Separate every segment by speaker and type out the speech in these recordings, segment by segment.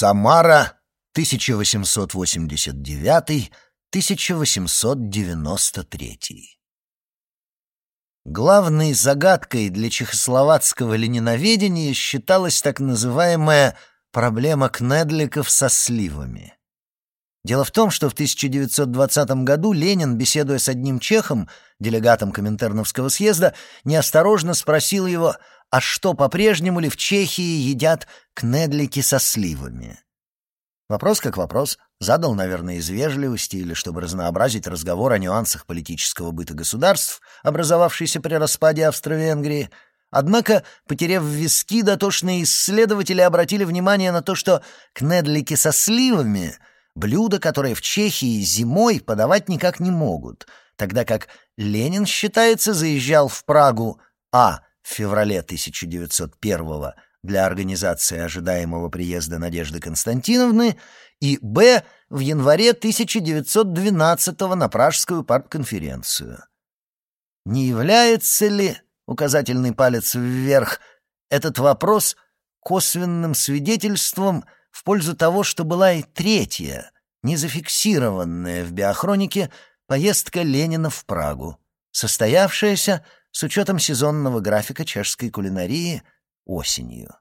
Speaker 1: Самара, 1889-1893. Главной загадкой для чехословацкого лениноведения считалась так называемая «проблема кнедликов со сливами». Дело в том, что в 1920 году Ленин, беседуя с одним чехом, делегатом Коминтерновского съезда, неосторожно спросил его, а что, по-прежнему ли в Чехии едят кнедлики со сливами? Вопрос как вопрос, задал, наверное, из вежливости или чтобы разнообразить разговор о нюансах политического быта государств, образовавшейся при распаде Австро-Венгрии. Однако, потеряв виски, дотошные исследователи обратили внимание на то, что кнедлики со сливами — блюдо, которое в Чехии зимой подавать никак не могут, тогда как Ленин, считается, заезжал в Прагу а. В феврале 1901 для организации ожидаемого приезда Надежды Константиновны и б. в январе 1912 на Пражскую партконференцию. Не является ли, указательный палец вверх, этот вопрос косвенным свидетельством в пользу того, что была и третья, не зафиксированная в биохронике, поездка Ленина в Прагу, состоявшаяся с учетом сезонного графика чешской кулинарии осенью.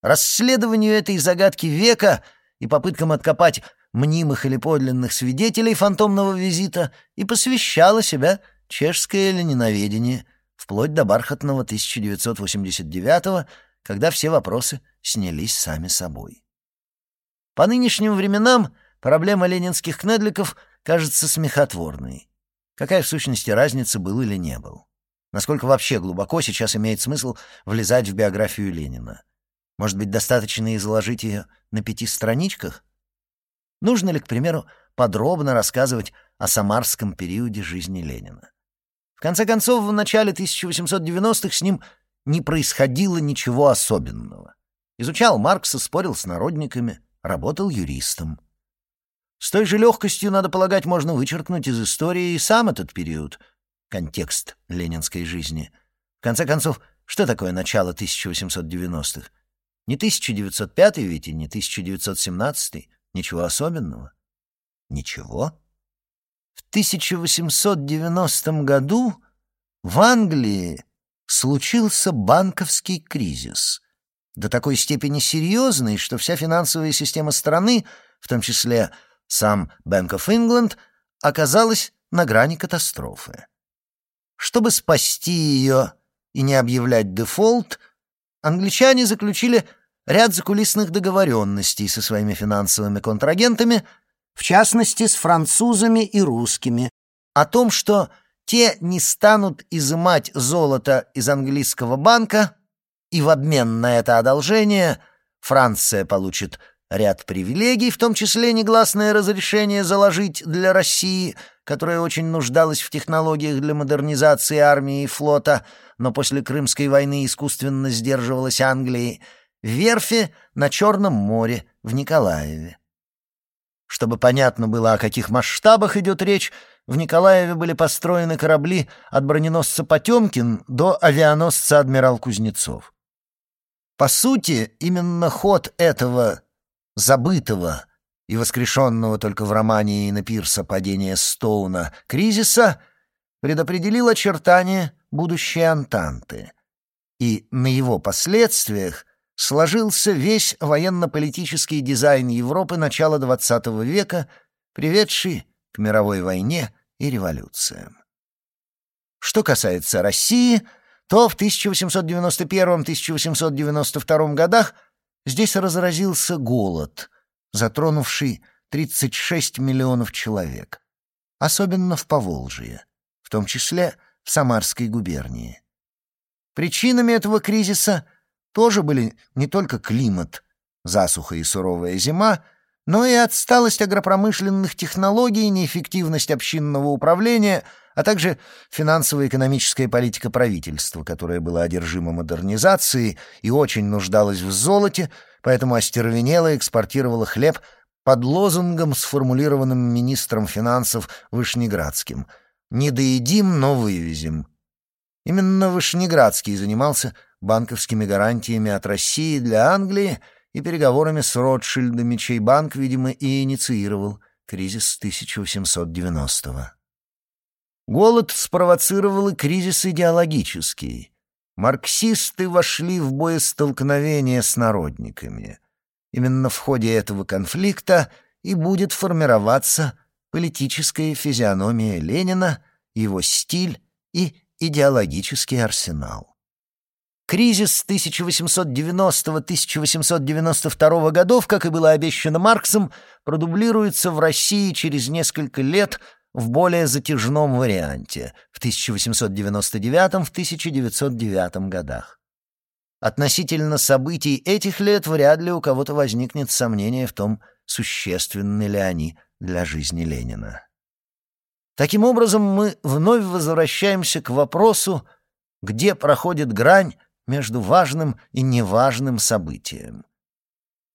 Speaker 1: Расследованию этой загадки века и попыткам откопать мнимых или подлинных свидетелей фантомного визита и посвящало себя чешское лениноведение вплоть до бархатного 1989 когда все вопросы снялись сами собой. По нынешним временам проблема ленинских кнедликов кажется смехотворной. Какая в сущности разница, был или не был? Насколько вообще глубоко сейчас имеет смысл влезать в биографию Ленина? Может быть, достаточно изложить ее на пяти страничках? Нужно ли, к примеру, подробно рассказывать о самарском периоде жизни Ленина? В конце концов, в начале 1890-х с ним не происходило ничего особенного. Изучал Маркса, спорил с народниками, работал юристом. С той же легкостью, надо полагать, можно вычеркнуть из истории и сам этот период, контекст ленинской жизни. В конце концов, что такое начало 1890-х? Не 1905 ведь и не 1917 ничего особенного. Ничего. В 1890 году в Англии случился банковский кризис, до такой степени серьезный, что вся финансовая система страны, в том числе сам Bank of England, оказалась на грани катастрофы. Чтобы спасти ее и не объявлять дефолт, англичане заключили ряд закулисных договоренностей со своими финансовыми контрагентами, в частности, с французами и русскими, о том, что те не станут изымать золото из английского банка, и в обмен на это одолжение Франция получит ряд привилегий, в том числе негласное разрешение заложить для России, которая очень нуждалась в технологиях для модернизации армии и флота, но после Крымской войны искусственно сдерживалась Англией, верфи на Черном море в Николаеве. Чтобы понятно было, о каких масштабах идет речь, в Николаеве были построены корабли от броненосца «Потемкин» до авианосца «Адмирал Кузнецов». По сути, именно ход этого забытого и воскрешенного только в романе Иена Пирса «Падение Стоуна» кризиса предопределил очертания будущей Антанты. И на его последствиях сложился весь военно-политический дизайн Европы начала XX века, приведший к мировой войне и революциям. Что касается России, то в 1891-1892 годах здесь разразился голод, затронувший 36 миллионов человек, особенно в Поволжье, в том числе в Самарской губернии. Причинами этого кризиса – тоже были не только климат, засуха и суровая зима, но и отсталость агропромышленных технологий, неэффективность общинного управления, а также финансово-экономическая политика правительства, которое было одержимо модернизацией и очень нуждалось в золоте, поэтому остервенело экспортировало хлеб под лозунгом, сформулированным министром финансов Вышнеградским «Не доедим, но вывезем». Именно Вышнеградский занимался банковскими гарантиями от России для Англии и переговорами с Ротшильдами, чей банк, видимо, и инициировал кризис 1890-го. Голод спровоцировал и кризис идеологический. Марксисты вошли в боестолкновение с народниками. Именно в ходе этого конфликта и будет формироваться политическая физиономия Ленина, его стиль и идеологический арсенал. Кризис 1890-1892 годов, как и было обещано Марксом, продублируется в России через несколько лет в более затяжном варианте в 1899-1909 годах. Относительно событий этих лет вряд ли у кого-то возникнет сомнение в том, существенны ли они для жизни Ленина. Таким образом, мы вновь возвращаемся к вопросу, где проходит грань между важным и неважным событием.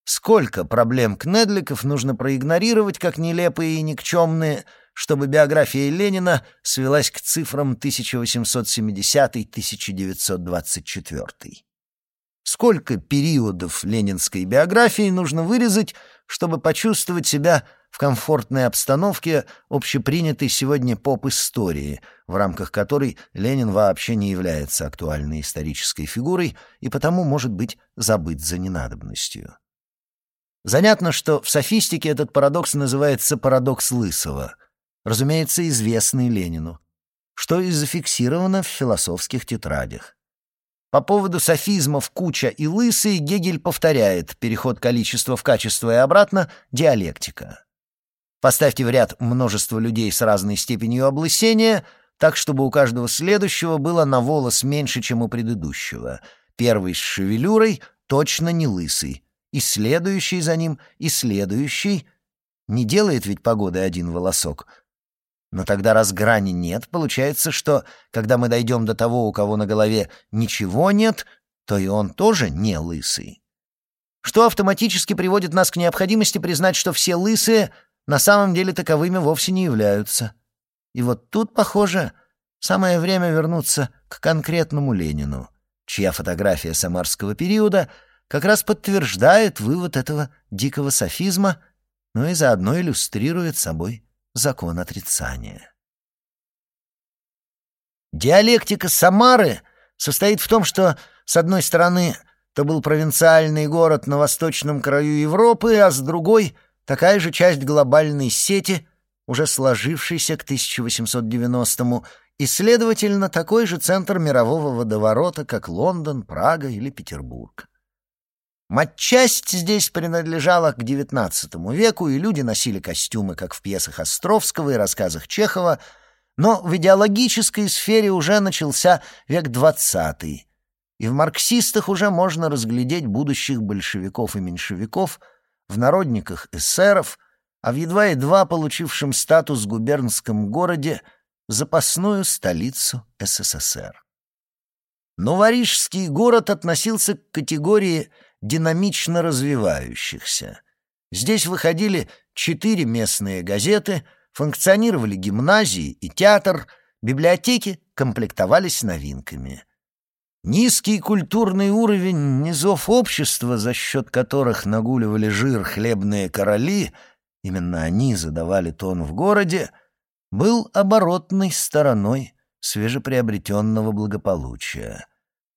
Speaker 1: Сколько проблем Кнедликов нужно проигнорировать как нелепые и никчемные, чтобы биография Ленина свелась к цифрам 1870-1924? Сколько периодов ленинской биографии нужно вырезать, чтобы почувствовать себя в комфортной обстановке общепринятой сегодня поп-истории, в рамках которой Ленин вообще не является актуальной исторической фигурой и потому может быть забыт за ненадобностью. Занятно, что в софистике этот парадокс называется парадокс Лысого, разумеется, известный Ленину, что и зафиксировано в философских тетрадях. По поводу софизмов «куча» и «лысый» Гегель повторяет переход количества в качество и обратно — диалектика. Поставьте в ряд множество людей с разной степенью облысения, так, чтобы у каждого следующего было на волос меньше, чем у предыдущего. Первый с шевелюрой точно не лысый, и следующий за ним, и следующий. Не делает ведь погоды один волосок. Но тогда, раз грани нет, получается, что, когда мы дойдем до того, у кого на голове ничего нет, то и он тоже не лысый. Что автоматически приводит нас к необходимости признать, что все лысые — на самом деле таковыми вовсе не являются. И вот тут, похоже, самое время вернуться к конкретному Ленину, чья фотография самарского периода как раз подтверждает вывод этого дикого софизма, но и заодно иллюстрирует собой закон отрицания. Диалектика Самары состоит в том, что, с одной стороны, это был провинциальный город на восточном краю Европы, а с другой Такая же часть глобальной сети, уже сложившейся к 1890-му, и, следовательно, такой же центр мирового водоворота, как Лондон, Прага или Петербург. Матчасть здесь принадлежала к XIX веку, и люди носили костюмы, как в пьесах Островского и рассказах Чехова, но в идеологической сфере уже начался век XX, и в марксистах уже можно разглядеть будущих большевиков и меньшевиков — в народниках эсеров, а в едва-едва получившем статус губернском городе запасную столицу СССР. Но Варижский город относился к категории динамично развивающихся. Здесь выходили четыре местные газеты, функционировали гимназии и театр, библиотеки комплектовались новинками — Низкий культурный уровень низов общества, за счет которых нагуливали жир хлебные короли, именно они задавали тон в городе, был оборотной стороной свежеприобретенного благополучия.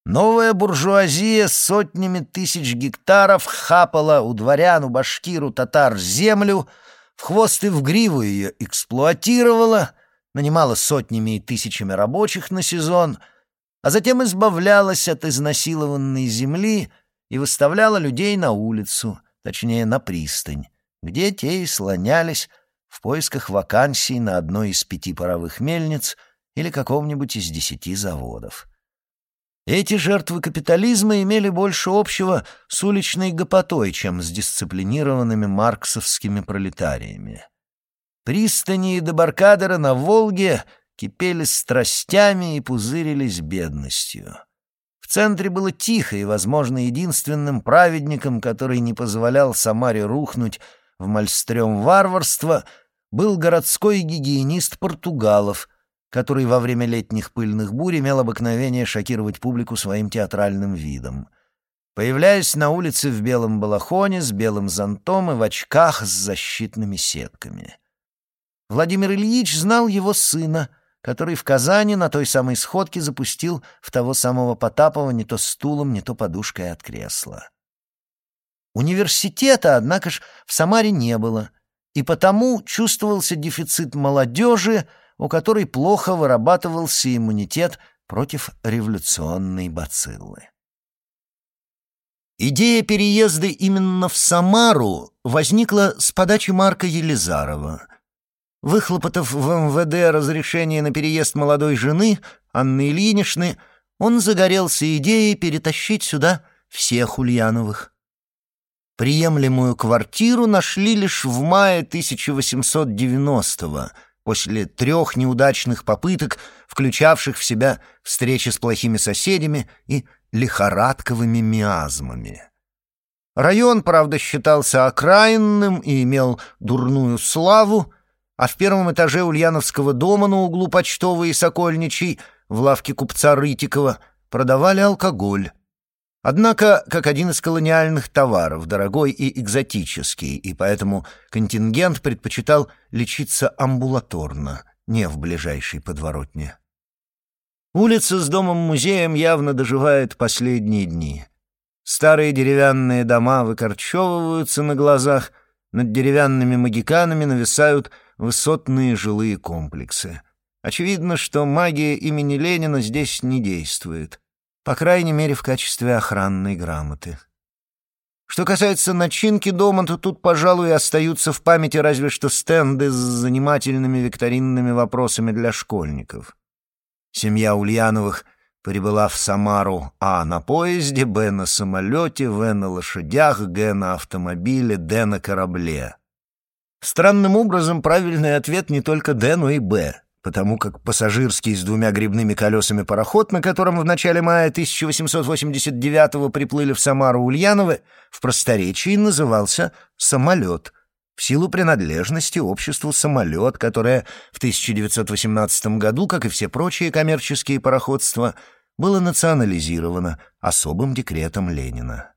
Speaker 1: Новая буржуазия сотнями тысяч гектаров хапала у дворян, у башкир, у татар землю, в хвост и в гриву ее эксплуатировала, нанимала сотнями и тысячами рабочих на сезон — а затем избавлялась от изнасилованной земли и выставляла людей на улицу, точнее, на пристань, где те и слонялись в поисках вакансий на одной из пяти паровых мельниц или каком-нибудь из десяти заводов. Эти жертвы капитализма имели больше общего с уличной гопотой, чем с дисциплинированными марксовскими пролетариями. Пристани и дебаркадеры на Волге кипели страстями и пузырились бедностью. В центре было тихо, и, возможно, единственным праведником, который не позволял Самаре рухнуть в мальстрём варварства, был городской гигиенист Португалов, который во время летних пыльных бурь имел обыкновение шокировать публику своим театральным видом. появляясь на улице в белом балахоне с белым зонтом и в очках с защитными сетками. Владимир Ильич знал его сына, который в Казани на той самой сходке запустил в того самого Потапова не то стулом, не то подушкой от кресла. Университета, однако ж, в Самаре не было, и потому чувствовался дефицит молодежи, у которой плохо вырабатывался иммунитет против революционной бациллы. Идея переезда именно в Самару возникла с подачи Марка Елизарова. Выхлопотав в МВД разрешение на переезд молодой жены, Анны Ильиничны, он загорелся идеей перетащить сюда всех Ульяновых. Приемлемую квартиру нашли лишь в мае 1890-го, после трех неудачных попыток, включавших в себя встречи с плохими соседями и лихорадковыми миазмами. Район, правда, считался окраинным и имел дурную славу, а в первом этаже Ульяновского дома на углу Почтовой и Сокольничий в лавке купца Рытикова продавали алкоголь. Однако, как один из колониальных товаров, дорогой и экзотический, и поэтому контингент предпочитал лечиться амбулаторно, не в ближайшей подворотне. Улица с домом-музеем явно доживает последние дни. Старые деревянные дома выкорчевываются на глазах, над деревянными магиканами нависают высотные жилые комплексы. Очевидно, что магия имени Ленина здесь не действует — по крайней мере, в качестве охранной грамоты. Что касается начинки дома, то тут, пожалуй, остаются в памяти разве что стенды с занимательными викторинными вопросами для школьников. Семья Ульяновых прибыла в Самару А на поезде, Б на самолете, В на лошадях, Г на автомобиле, Д на корабле. Странным образом правильный ответ не только Д, но и Б потому как пассажирский с двумя грибными колесами пароход, на котором в начале мая 1889-го приплыли в Самару Ульяновы, в просторечии назывался «самолет», в силу принадлежности обществу «самолет», которое в 1918 году, как и все прочие коммерческие пароходства, было национализировано особым декретом Ленина.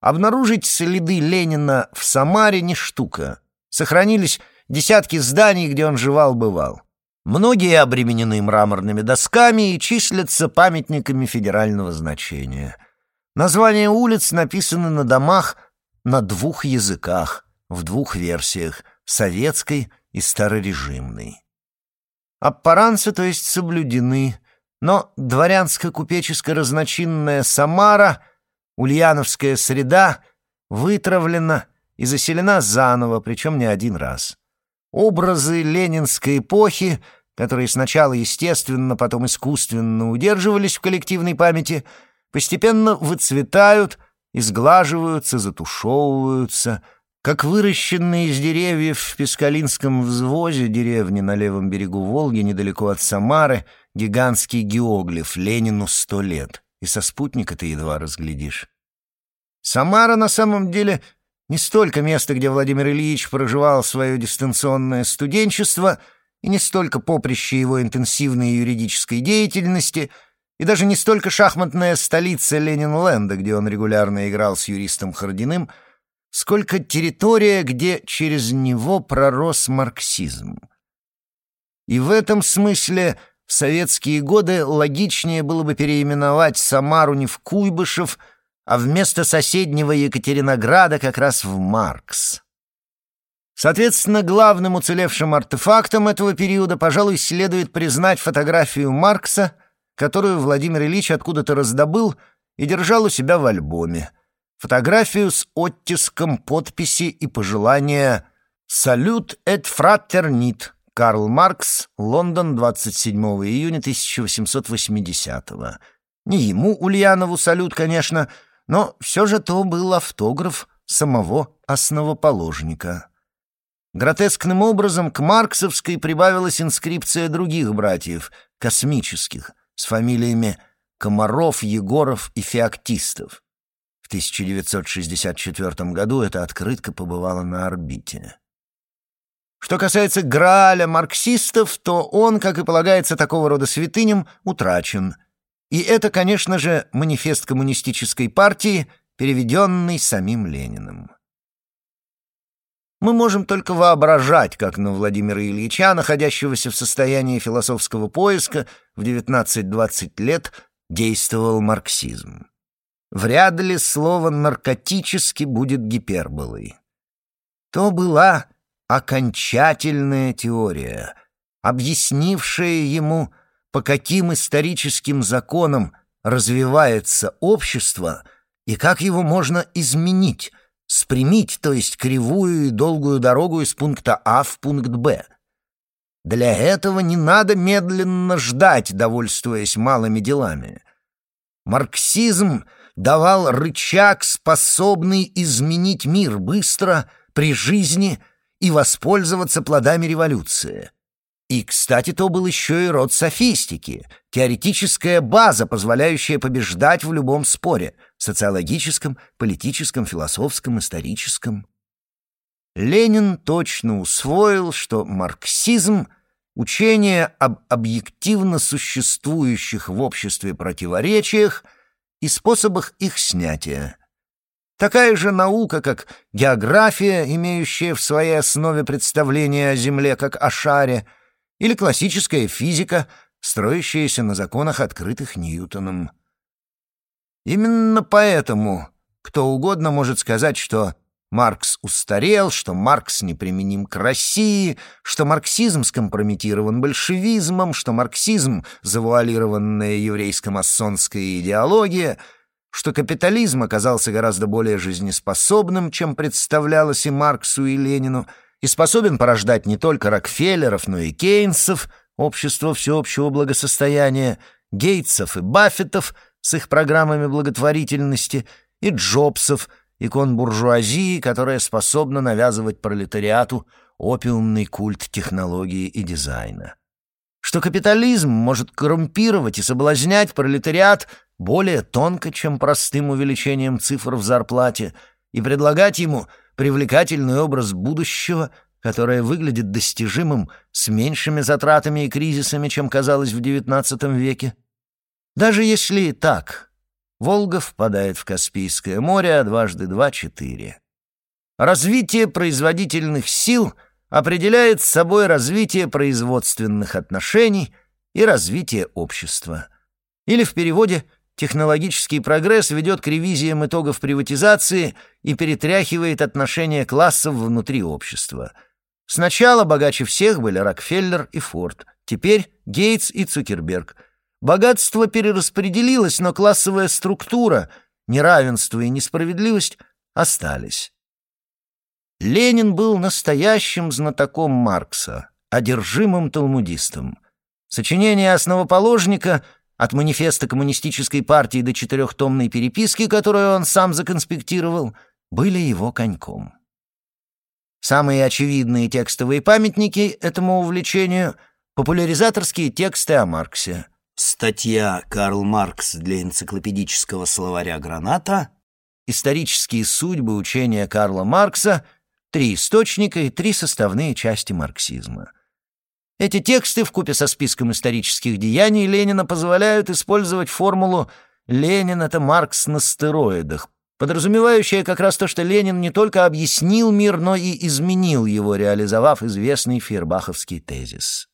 Speaker 1: Обнаружить следы Ленина в Самаре не штука. Сохранились десятки зданий, где он жевал-бывал. Многие обременены мраморными досками и числятся памятниками федерального значения. Названия улиц написаны на домах на двух языках, в двух версиях — советской и старорежимной. Аппаранцы, то есть, соблюдены, но дворянско-купеческо-разночинная Самара, ульяновская среда вытравлена и заселена заново, причем не один раз. Образы ленинской эпохи, которые сначала естественно, потом искусственно удерживались в коллективной памяти, постепенно выцветают, изглаживаются, затушевываются, как выращенные из деревьев в Пескалинском взвозе деревни на левом берегу Волги, недалеко от Самары, гигантский геоглиф «Ленину сто лет», и со спутника ты едва разглядишь. Самара на самом деле не столько место, где Владимир Ильич проживал свое дистанционное студенчество, и не столько поприще его интенсивной юридической деятельности, и даже не столько шахматная столица Ленинленда, где он регулярно играл с юристом Хардиным, сколько территория, где через него пророс марксизм. И в этом смысле в советские годы логичнее было бы переименовать Самару не в Куйбышев — а вместо соседнего Екатеринограда как раз в Маркс. Соответственно, главным уцелевшим артефактом этого периода, пожалуй, следует признать фотографию Маркса, которую Владимир Ильич откуда-то раздобыл и держал у себя в альбоме. Фотографию с оттиском подписи и пожелания «Салют эт фратернит» Карл Маркс, Лондон, 27 июня 1880 -го. Не ему, Ульянову, салют, конечно, но все же то был автограф самого основоположника. Гротескным образом к марксовской прибавилась инскрипция других братьев, космических, с фамилиями Комаров, Егоров и Феоктистов. В 1964 году эта открытка побывала на орбите. Что касается Грааля марксистов, то он, как и полагается такого рода святыням, утрачен, И это, конечно же, манифест коммунистической партии, переведенный самим Лениным. Мы можем только воображать, как на Владимира Ильича, находящегося в состоянии философского поиска в 19-20 лет, действовал марксизм. Вряд ли слово «наркотически» будет гиперболой. То была окончательная теория, объяснившая ему, по каким историческим законам развивается общество и как его можно изменить – спрямить, то есть кривую и долгую дорогу из пункта А в пункт Б. Для этого не надо медленно ждать, довольствуясь малыми делами. Марксизм давал рычаг, способный изменить мир быстро, при жизни и воспользоваться плодами революции. И, кстати, то был еще и род софистики, теоретическая база, позволяющая побеждать в любом споре — социологическом, политическом, философском, историческом. Ленин точно усвоил, что марксизм — учение об объективно существующих в обществе противоречиях и способах их снятия. Такая же наука, как география, имеющая в своей основе представление о Земле как о шаре — или классическая физика, строящаяся на законах, открытых Ньютоном. Именно поэтому кто угодно может сказать, что Маркс устарел, что Маркс неприменим к России, что марксизм скомпрометирован большевизмом, что марксизм — завуалированная еврейско-масонская идеология, что капитализм оказался гораздо более жизнеспособным, чем представлялось и Марксу, и Ленину — и способен порождать не только Рокфеллеров, но и Кейнсов, общество всеобщего благосостояния, Гейтсов и Баффетов с их программами благотворительности, и Джобсов, икон буржуазии, которая способна навязывать пролетариату опиумный культ технологии и дизайна. Что капитализм может коррумпировать и соблазнять пролетариат более тонко, чем простым увеличением цифр в зарплате, и предлагать ему – привлекательный образ будущего, которое выглядит достижимым с меньшими затратами и кризисами, чем казалось в XIX веке. Даже если и так, Волга впадает в Каспийское море, а дважды два — четыре. Развитие производительных сил определяет собой развитие производственных отношений и развитие общества. Или в переводе Технологический прогресс ведет к ревизиям итогов приватизации и перетряхивает отношения классов внутри общества. Сначала богаче всех были Рокфеллер и Форд, теперь Гейтс и Цукерберг. Богатство перераспределилось, но классовая структура, неравенство и несправедливость остались. Ленин был настоящим знатоком Маркса, одержимым талмудистом. Сочинения основоположника от манифеста коммунистической партии до четырехтомной переписки, которую он сам законспектировал, были его коньком. Самые очевидные текстовые памятники этому увлечению — популяризаторские тексты о Марксе. Статья «Карл Маркс для энциклопедического словаря «Граната», «Исторические судьбы учения Карла Маркса», «Три источника» и «Три составные части марксизма». Эти тексты, вкупе со списком исторических деяний Ленина, позволяют использовать формулу «Ленин — это Маркс на стероидах», подразумевающая как раз то, что Ленин не только объяснил мир, но и изменил его, реализовав известный фейербаховский тезис.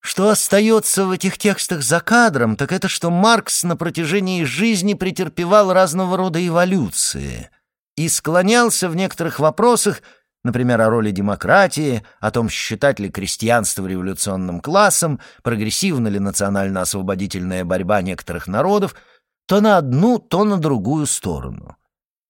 Speaker 1: Что остается в этих текстах за кадром, так это что Маркс на протяжении жизни претерпевал разного рода эволюции и склонялся в некоторых вопросах например, о роли демократии, о том, считать ли крестьянство революционным классом, прогрессивна ли национально-освободительная борьба некоторых народов, то на одну, то на другую сторону.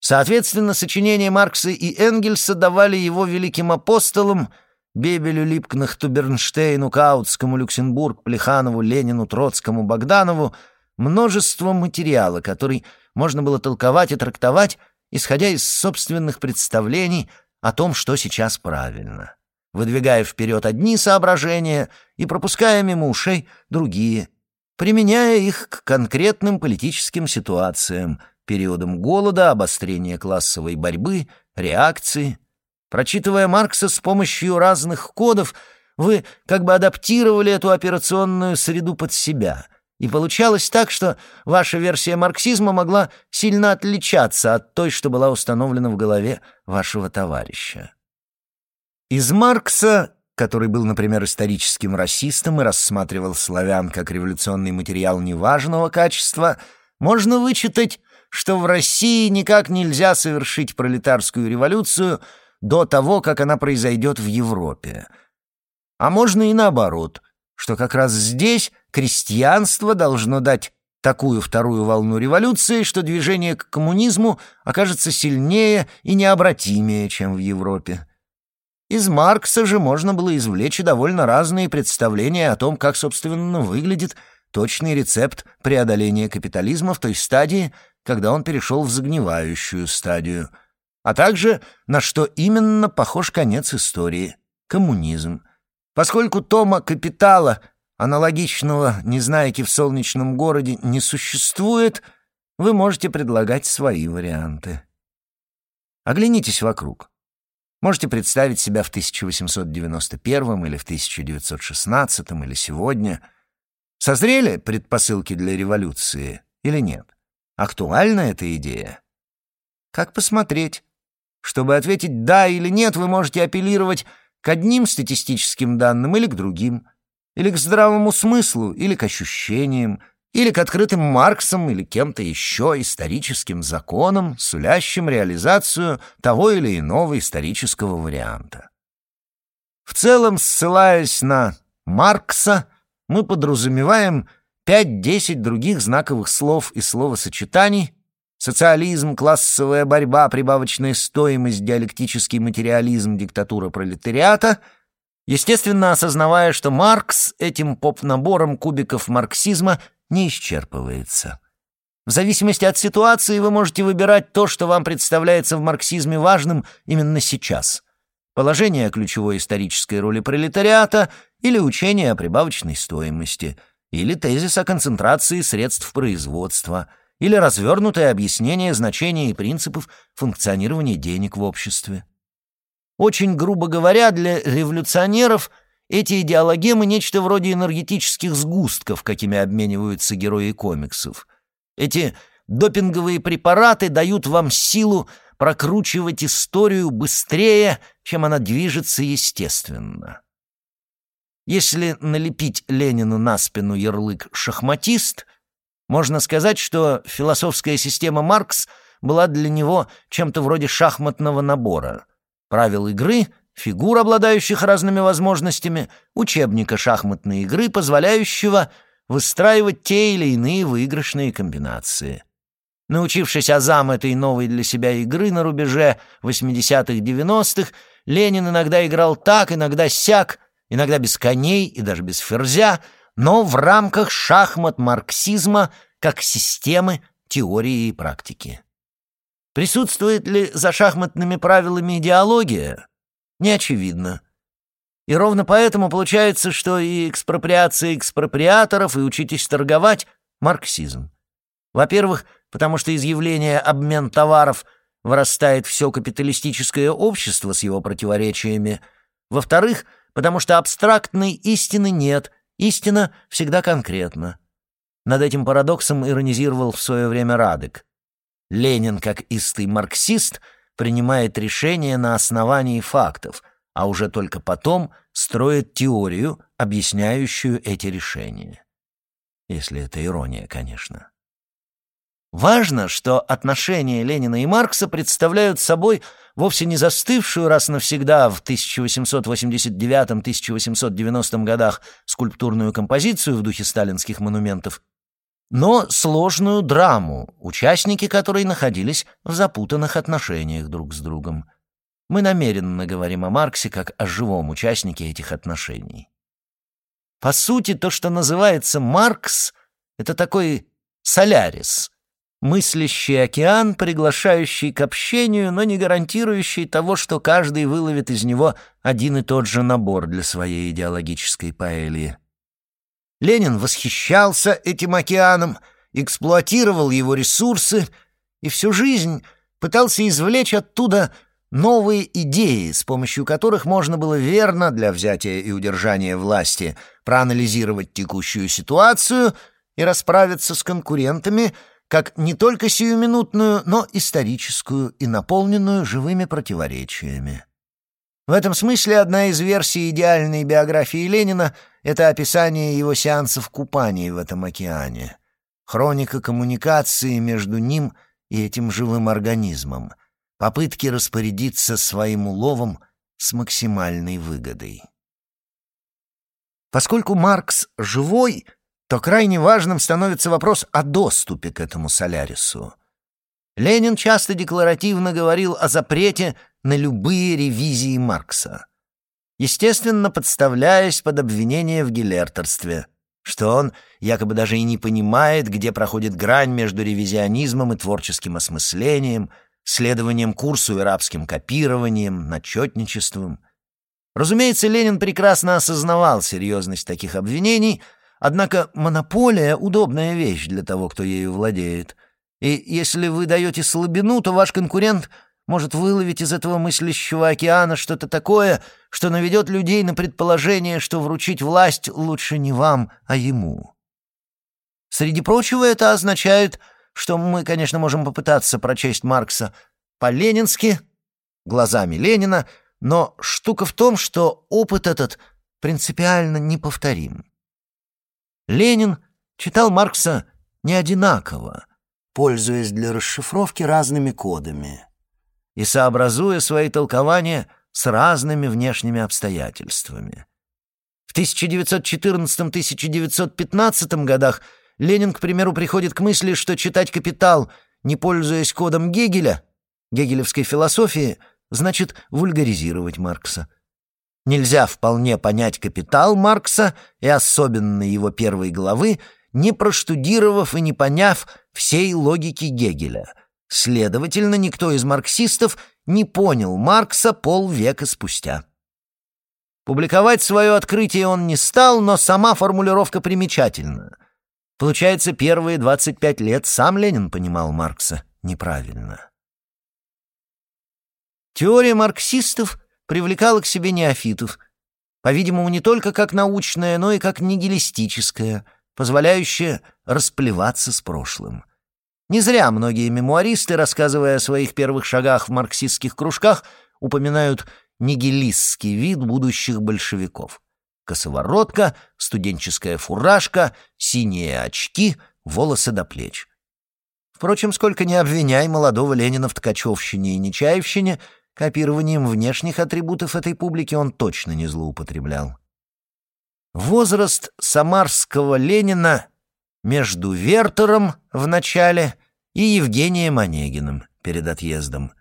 Speaker 1: Соответственно, сочинения Маркса и Энгельса давали его великим апостолам Бебелю, Липкнахту, Бернштейну, Каутскому, Люксембург, Плеханову, Ленину, Троцкому, Богданову множество материала, который можно было толковать и трактовать, исходя из собственных представлений о том, что сейчас правильно, выдвигая вперед одни соображения и пропуская мимо ушей другие, применяя их к конкретным политическим ситуациям, периодам голода, обострения классовой борьбы, реакции. Прочитывая Маркса с помощью разных кодов, вы как бы адаптировали эту операционную среду под себя И получалось так, что ваша версия марксизма могла сильно отличаться от той, что была установлена в голове вашего товарища. Из Маркса, который был, например, историческим расистом и рассматривал славян как революционный материал неважного качества, можно вычитать, что в России никак нельзя совершить пролетарскую революцию до того, как она произойдет в Европе. А можно и наоборот, что как раз здесь крестьянство должно дать такую вторую волну революции, что движение к коммунизму окажется сильнее и необратимее, чем в Европе. Из Маркса же можно было извлечь довольно разные представления о том, как, собственно, выглядит точный рецепт преодоления капитализма в той стадии, когда он перешел в загнивающую стадию, а также на что именно похож конец истории — коммунизм. Поскольку тома «Капитала» аналогичного «Незнайки в солнечном городе» не существует, вы можете предлагать свои варианты. Оглянитесь вокруг. Можете представить себя в 1891 или в 1916 или сегодня. Созрели предпосылки для революции или нет? Актуальна эта идея? Как посмотреть? Чтобы ответить «да» или «нет», вы можете апеллировать к одним статистическим данным или к другим – или к здравому смыслу, или к ощущениям, или к открытым Марксом или кем-то еще историческим законам, сулящим реализацию того или иного исторического варианта. В целом, ссылаясь на Маркса, мы подразумеваем 5-10 других знаковых слов и словосочетаний социализм, классовая борьба, прибавочная стоимость, диалектический материализм, диктатура пролетариата — естественно осознавая, что Маркс этим поп-набором кубиков марксизма не исчерпывается. В зависимости от ситуации вы можете выбирать то, что вам представляется в марксизме важным именно сейчас. Положение ключевой исторической роли пролетариата или учение о прибавочной стоимости, или тезис о концентрации средств производства, или развернутое объяснение значения и принципов функционирования денег в обществе. Очень грубо говоря, для революционеров эти идеологемы — нечто вроде энергетических сгустков, какими обмениваются герои комиксов. Эти допинговые препараты дают вам силу прокручивать историю быстрее, чем она движется естественно. Если налепить Ленину на спину ярлык «шахматист», можно сказать, что философская система Маркс была для него чем-то вроде шахматного набора — правил игры, фигур, обладающих разными возможностями, учебника шахматной игры, позволяющего выстраивать те или иные выигрышные комбинации. Научившись азам этой новой для себя игры на рубеже 80-х-90-х, Ленин иногда играл так, иногда сяк, иногда без коней и даже без ферзя, но в рамках шахмат марксизма как системы теории и практики. Присутствует ли за шахматными правилами идеология? Не очевидно. И ровно поэтому получается, что и экспроприация экспроприаторов, и учитесь торговать — марксизм. Во-первых, потому что из явления обмен товаров вырастает все капиталистическое общество с его противоречиями. Во-вторых, потому что абстрактной истины нет, истина всегда конкретна. Над этим парадоксом иронизировал в свое время Радек. Ленин, как истый марксист, принимает решения на основании фактов, а уже только потом строит теорию, объясняющую эти решения. Если это ирония, конечно. Важно, что отношения Ленина и Маркса представляют собой вовсе не застывшую раз навсегда в 1889-1890 годах скульптурную композицию в духе сталинских монументов, но сложную драму, участники которой находились в запутанных отношениях друг с другом. Мы намеренно говорим о Марксе как о живом участнике этих отношений. По сути, то, что называется Маркс, это такой солярис, мыслящий океан, приглашающий к общению, но не гарантирующий того, что каждый выловит из него один и тот же набор для своей идеологической паэльи. Ленин восхищался этим океаном, эксплуатировал его ресурсы и всю жизнь пытался извлечь оттуда новые идеи, с помощью которых можно было верно для взятия и удержания власти проанализировать текущую ситуацию и расправиться с конкурентами как не только сиюминутную, но историческую и наполненную живыми противоречиями. В этом смысле одна из версий идеальной биографии Ленина — это описание его сеансов купаний в этом океане, хроника коммуникации между ним и этим живым организмом, попытки распорядиться своим уловом с максимальной выгодой. Поскольку Маркс живой, то крайне важным становится вопрос о доступе к этому Солярису. Ленин часто декларативно говорил о запрете на любые ревизии Маркса, естественно, подставляясь под обвинение в гелертерстве, что он якобы даже и не понимает, где проходит грань между ревизионизмом и творческим осмыслением, следованием курсу и рабским копированием, начетничеством. Разумеется, Ленин прекрасно осознавал серьезность таких обвинений, однако монополия — удобная вещь для того, кто ею владеет. И если вы даете слабину, то ваш конкурент — может выловить из этого мыслящего океана что-то такое, что наведет людей на предположение, что вручить власть лучше не вам, а ему. Среди прочего это означает, что мы, конечно, можем попытаться прочесть Маркса по-ленински, глазами Ленина, но штука в том, что опыт этот принципиально неповторим. Ленин читал Маркса не одинаково, пользуясь для расшифровки разными кодами и сообразуя свои толкования с разными внешними обстоятельствами. В 1914-1915 годах Ленин, к примеру, приходит к мысли, что читать «Капитал», не пользуясь кодом Гегеля, гегелевской философии, значит вульгаризировать Маркса. Нельзя вполне понять «Капитал» Маркса и особенно его первой главы, не проштудировав и не поняв всей логики Гегеля — Следовательно, никто из марксистов не понял Маркса полвека спустя. Публиковать свое открытие он не стал, но сама формулировка примечательна. Получается, первые 25 лет сам Ленин понимал Маркса неправильно. Теория марксистов привлекала к себе неофитов, по-видимому, не только как научная, но и как нигилистическая, позволяющая расплеваться с прошлым. Не зря многие мемуаристы, рассказывая о своих первых шагах в марксистских кружках, упоминают нигилистский вид будущих большевиков. Косоворотка, студенческая фуражка, синие очки, волосы до плеч. Впрочем, сколько не обвиняй молодого Ленина в ткачевщине и нечаевщине, копированием внешних атрибутов этой публики он точно не злоупотреблял. Возраст самарского Ленина между Вертером в начале и Евгением Онегиным перед отъездом.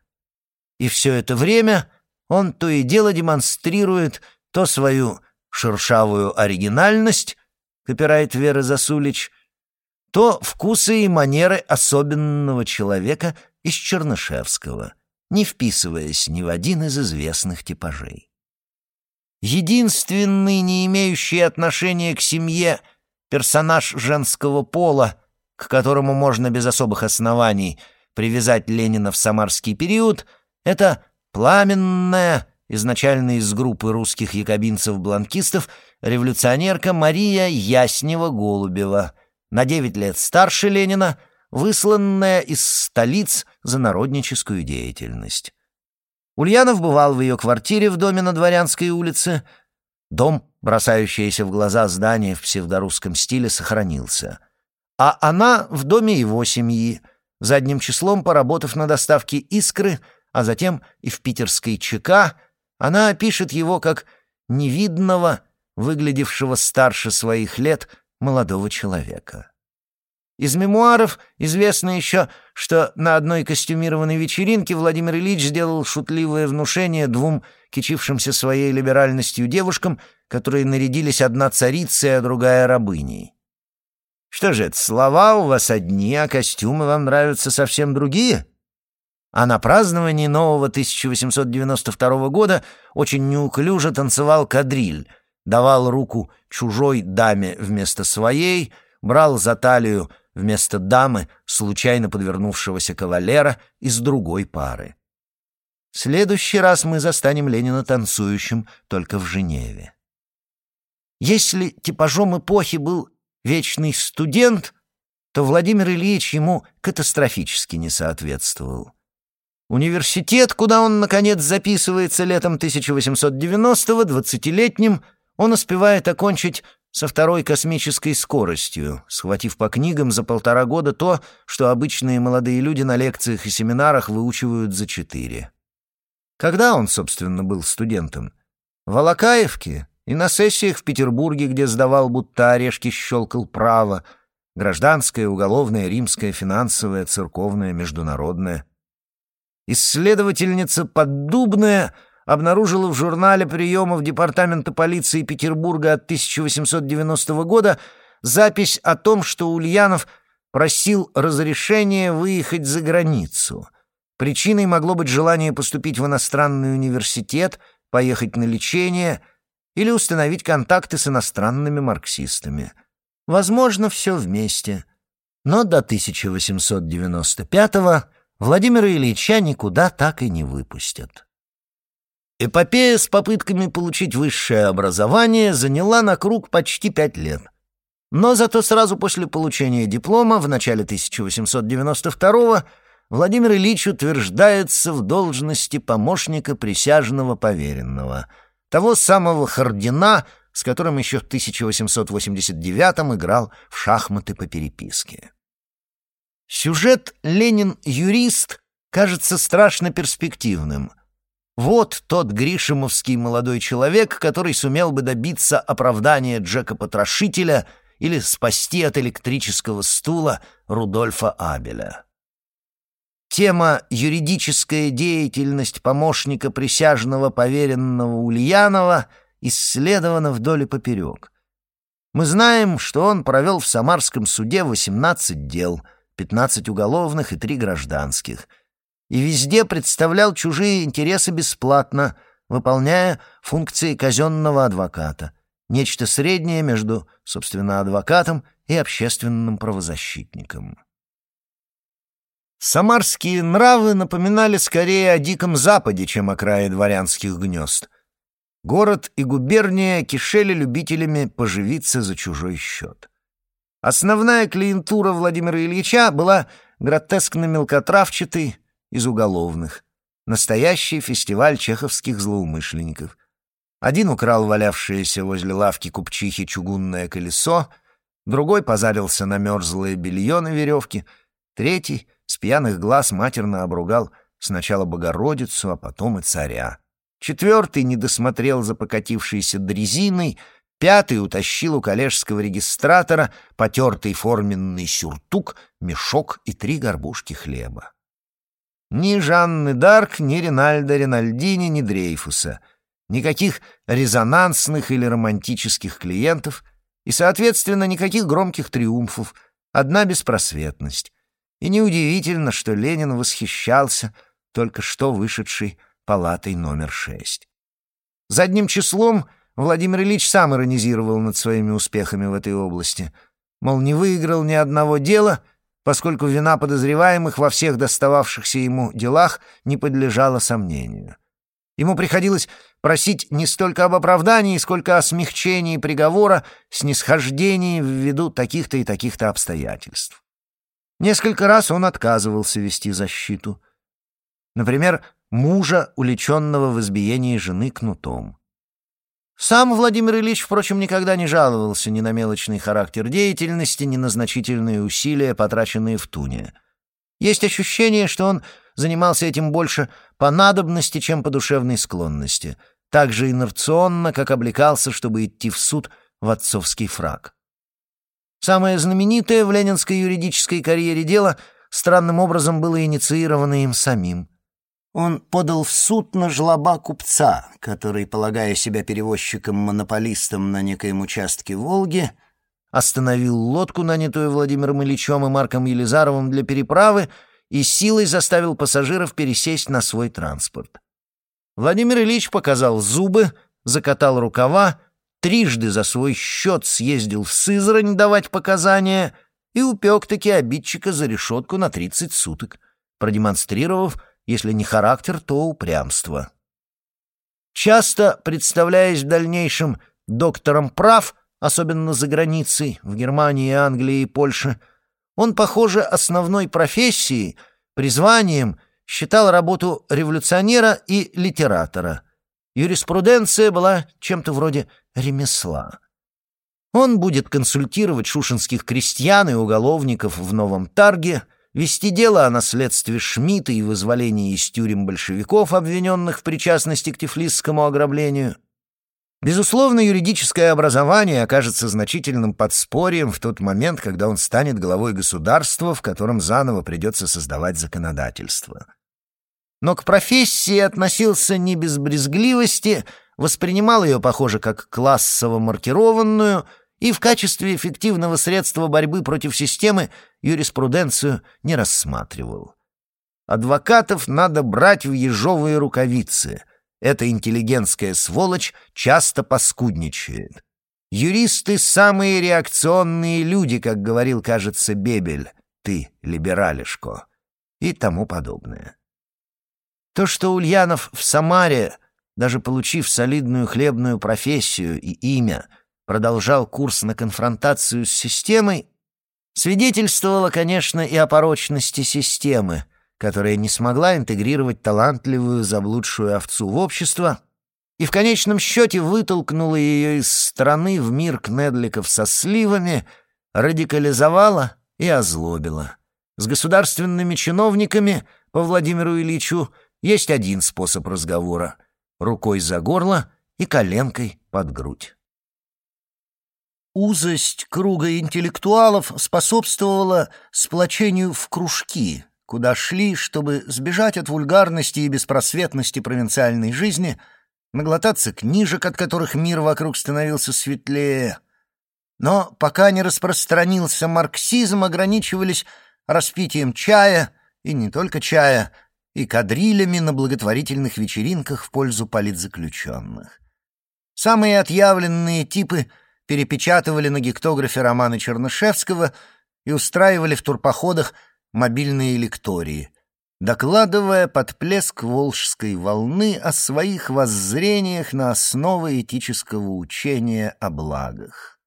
Speaker 1: И все это время он то и дело демонстрирует то свою шершавую оригинальность, копирайт Веры Засулич, то вкусы и манеры особенного человека из Чернышевского, не вписываясь ни в один из известных типажей. Единственный, не имеющий отношения к семье, персонаж женского пола, к которому можно без особых оснований привязать Ленина в самарский период, это пламенная, изначально из группы русских якобинцев-бланкистов, революционерка Мария Яснева-Голубева, на девять лет старше Ленина, высланная из столиц за народническую деятельность. Ульянов бывал в ее квартире в доме на Дворянской улице. Дом, бросающееся в глаза здание в псевдорусском стиле, сохранился — а она в доме его семьи, задним числом поработав на доставке «Искры», а затем и в питерской ЧК, она опишет его как невидного, выглядевшего старше своих лет молодого человека. Из мемуаров известно еще, что на одной костюмированной вечеринке Владимир Ильич сделал шутливое внушение двум кичившимся своей либеральностью девушкам, которые нарядились одна царицей, а другая рабыней. Что же это, слова у вас одни, а костюмы вам нравятся совсем другие? А на праздновании нового 1892 года очень неуклюже танцевал кадриль, давал руку чужой даме вместо своей, брал за талию вместо дамы случайно подвернувшегося кавалера из другой пары. Следующий раз мы застанем Ленина танцующим только в Женеве. Если типажом эпохи был вечный студент, то Владимир Ильич ему катастрофически не соответствовал. Университет, куда он, наконец, записывается летом 1890-го, двадцатилетним, он успевает окончить со второй космической скоростью, схватив по книгам за полтора года то, что обычные молодые люди на лекциях и семинарах выучивают за четыре. Когда он, собственно, был студентом? В Алакаевке и на сессиях в Петербурге, где сдавал, будто орешки щелкал право, гражданское, уголовное, римское, финансовое, церковное, международное. Исследовательница Поддубная обнаружила в журнале приемов Департамента полиции Петербурга от 1890 года запись о том, что Ульянов просил разрешения выехать за границу. Причиной могло быть желание поступить в иностранный университет, поехать на лечение или установить контакты с иностранными марксистами. Возможно, все вместе. Но до 1895-го Владимира Ильича никуда так и не выпустят. Эпопея с попытками получить высшее образование заняла на круг почти пять лет. Но зато сразу после получения диплома в начале 1892 Владимир Ильич утверждается в должности помощника присяжного поверенного, того самого Хардина, с которым еще в 1889 играл в шахматы по переписке. Сюжет «Ленин-юрист» кажется страшно перспективным — вот тот гришемовский молодой человек, который сумел бы добиться оправдания Джека-потрошителя или спасти от электрического стула Рудольфа Абеля. Тема «Юридическая деятельность помощника присяжного поверенного Ульянова» исследована вдоль и поперек. Мы знаем, что он провел в Самарском суде 18 дел, 15 уголовных и 3 гражданских – и везде представлял чужие интересы бесплатно, выполняя функции казенного адвоката, нечто среднее между, собственно, адвокатом и общественным правозащитником. Самарские нравы напоминали скорее о Диком Западе, чем о крае дворянских гнезд. Город и губерния кишели любителями поживиться за чужой счет. Основная клиентура Владимира Ильича была гротескно-мелкотравчатой, из уголовных. Настоящий фестиваль чеховских злоумышленников. Один украл валявшееся возле лавки купчихи чугунное колесо, другой позарился на мерзлое белье на веревке, третий с пьяных глаз матерно обругал сначала Богородицу, а потом и царя. Четвертый не досмотрел за покатившейся дрезиной, пятый утащил у коллежского регистратора потертый форменный сюртук, мешок и три горбушки хлеба. Ни Жанны Дарк, ни Ринальда Ринальдини, ни Дрейфуса. Никаких резонансных или романтических клиентов и, соответственно, никаких громких триумфов. Одна беспросветность. И неудивительно, что Ленин восхищался только что вышедшей палатой номер шесть. Задним числом Владимир Ильич сам иронизировал над своими успехами в этой области. Мол, не выиграл ни одного дела — поскольку вина подозреваемых во всех достававшихся ему делах не подлежала сомнению. Ему приходилось просить не столько об оправдании, сколько о смягчении приговора, снисхождении ввиду таких-то и таких-то обстоятельств. Несколько раз он отказывался вести защиту. Например, мужа, уличенного в избиении жены кнутом. Сам Владимир Ильич, впрочем, никогда не жаловался ни на мелочный характер деятельности, ни на значительные усилия, потраченные в туне. Есть ощущение, что он занимался этим больше по надобности, чем по душевной склонности, так же инерционно, как облекался, чтобы идти в суд в отцовский фраг. Самое знаменитое в ленинской юридической карьере дело странным образом было инициировано им самим. Он подал в суд на жлоба купца, который, полагая себя перевозчиком-монополистом на некоем участке Волги, остановил лодку, нанятую Владимиром Ильичем и Марком Елизаровым для переправы, и силой заставил пассажиров пересесть на свой транспорт. Владимир Ильич показал зубы, закатал рукава, трижды за свой счет съездил в Сызрань давать показания и упек-таки обидчика за решетку на 30 суток, продемонстрировав, если не характер, то упрямство. Часто, представляясь в дальнейшем доктором прав, особенно за границей, в Германии, Англии и Польше, он, похоже, основной профессией, призванием считал работу революционера и литератора. Юриспруденция была чем-то вроде ремесла. Он будет консультировать шушинских крестьян и уголовников в Новом Тарге, вести дело о наследстве Шмидта и вызволении из тюрем большевиков, обвиненных в причастности к тифлисскому ограблению. Безусловно, юридическое образование окажется значительным подспорьем в тот момент, когда он станет главой государства, в котором заново придется создавать законодательство. Но к профессии относился не без брезгливости, воспринимал ее, похоже, как классово маркированную — и в качестве эффективного средства борьбы против системы юриспруденцию не рассматривал. Адвокатов надо брать в ежовые рукавицы. Эта интеллигентская сволочь часто поскудничает. Юристы — самые реакционные люди, как говорил, кажется, Бебель. Ты, либералишко. И тому подобное. То, что Ульянов в Самаре, даже получив солидную хлебную профессию и имя — продолжал курс на конфронтацию с системой, свидетельствовало, конечно, и о порочности системы, которая не смогла интегрировать талантливую заблудшую овцу в общество и в конечном счете вытолкнула ее из страны в мир кнедликов со сливами, радикализовала и озлобила. С государственными чиновниками по Владимиру Ильичу есть один способ разговора — рукой за горло и коленкой под грудь. Узость круга интеллектуалов способствовала сплочению в кружки, куда шли, чтобы сбежать от вульгарности и беспросветности провинциальной жизни, наглотаться книжек, от которых мир вокруг становился светлее. Но пока не распространился марксизм, ограничивались распитием чая, и не только чая, и кадрилями на благотворительных вечеринках в пользу политзаключенных. Самые отъявленные типы — перепечатывали на гектографе романы Чернышевского и устраивали в турпоходах мобильные лектории, докладывая под плеск волжской волны о своих воззрениях на основы этического учения о благах.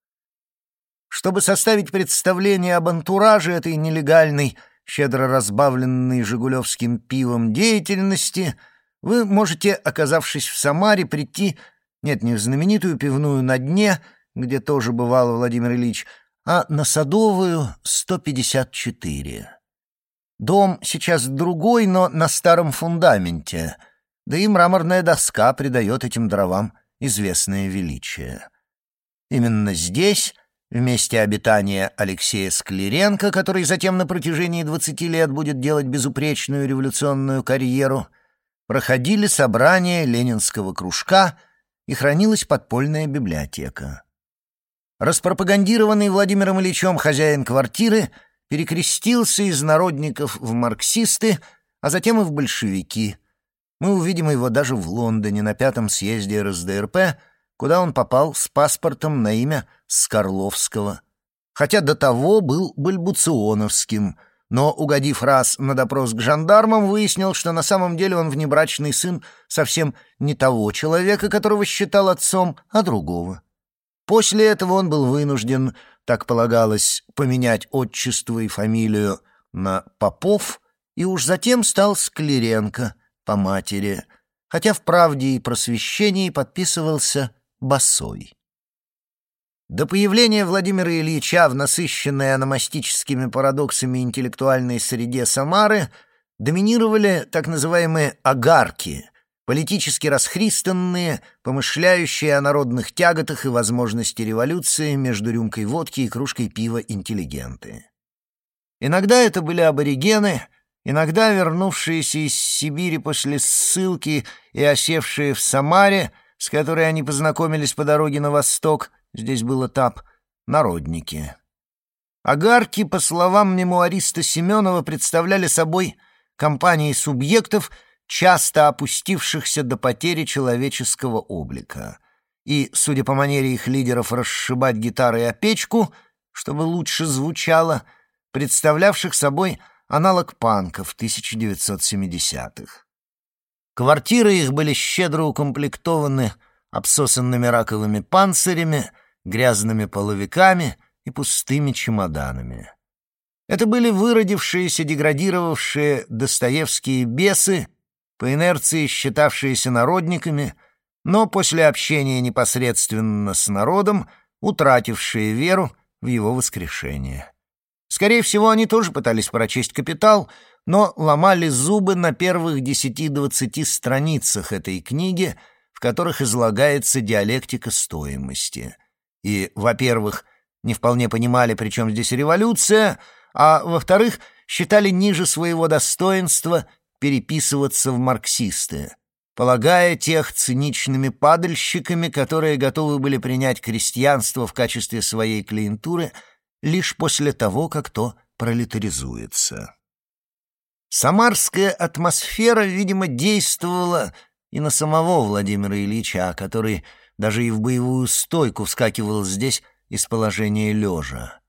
Speaker 1: Чтобы составить представление об антураже этой нелегальной, щедро разбавленной жигулевским пивом деятельности, вы можете, оказавшись в Самаре, прийти, нет, не в знаменитую пивную на дне, где тоже бывал Владимир Ильич, а на Садовую — 154. Дом сейчас другой, но на старом фундаменте, да и мраморная доска придает этим дровам известное величие. Именно здесь, в месте обитания Алексея Склеренко, который затем на протяжении 20 лет будет делать безупречную революционную карьеру, проходили собрания ленинского кружка и хранилась подпольная библиотека. Распропагандированный Владимиром Ильичем хозяин квартиры перекрестился из народников в марксисты, а затем и в большевики. Мы увидим его даже в Лондоне на пятом съезде РСДРП, куда он попал с паспортом на имя Скорловского. Хотя до того был бальбуционовским, но, угодив раз на допрос к жандармам, выяснил, что на самом деле он внебрачный сын совсем не того человека, которого считал отцом, а другого. После этого он был вынужден, так полагалось, поменять отчество и фамилию на Попов и уж затем стал Склеренко по матери, хотя в «Правде» и «Просвещении» подписывался Босой. До появления Владимира Ильича в насыщенной аномастическими парадоксами интеллектуальной среде Самары доминировали так называемые «агарки», политически расхристанные, помышляющие о народных тяготах и возможности революции между рюмкой водки и кружкой пива интеллигенты. Иногда это были аборигены, иногда вернувшиеся из Сибири после ссылки и осевшие в Самаре, с которой они познакомились по дороге на восток, здесь был этап, народники. Агарки, по словам мемуариста Семенова, представляли собой компании субъектов — часто опустившихся до потери человеческого облика. И, судя по манере их лидеров расшибать гитарой о печку, чтобы лучше звучало, представлявших собой аналог панков 1970-х. Квартиры их были щедро укомплектованы обсосанными раковыми панцирями, грязными половиками и пустыми чемоданами. Это были выродившиеся, деградировавшие Достоевские бесы, по инерции считавшиеся народниками, но после общения непосредственно с народом, утратившие веру в его воскрешение. Скорее всего, они тоже пытались прочесть «Капитал», но ломали зубы на первых десяти-двадцати страницах этой книги, в которых излагается диалектика стоимости. И, во-первых, не вполне понимали, при чем здесь революция, а, во-вторых, считали ниже своего достоинства переписываться в марксисты, полагая тех циничными падальщиками, которые готовы были принять крестьянство в качестве своей клиентуры лишь после того, как то пролетаризуется. Самарская атмосфера, видимо, действовала и на самого Владимира Ильича, который даже и в боевую стойку вскакивал здесь из положения лежа.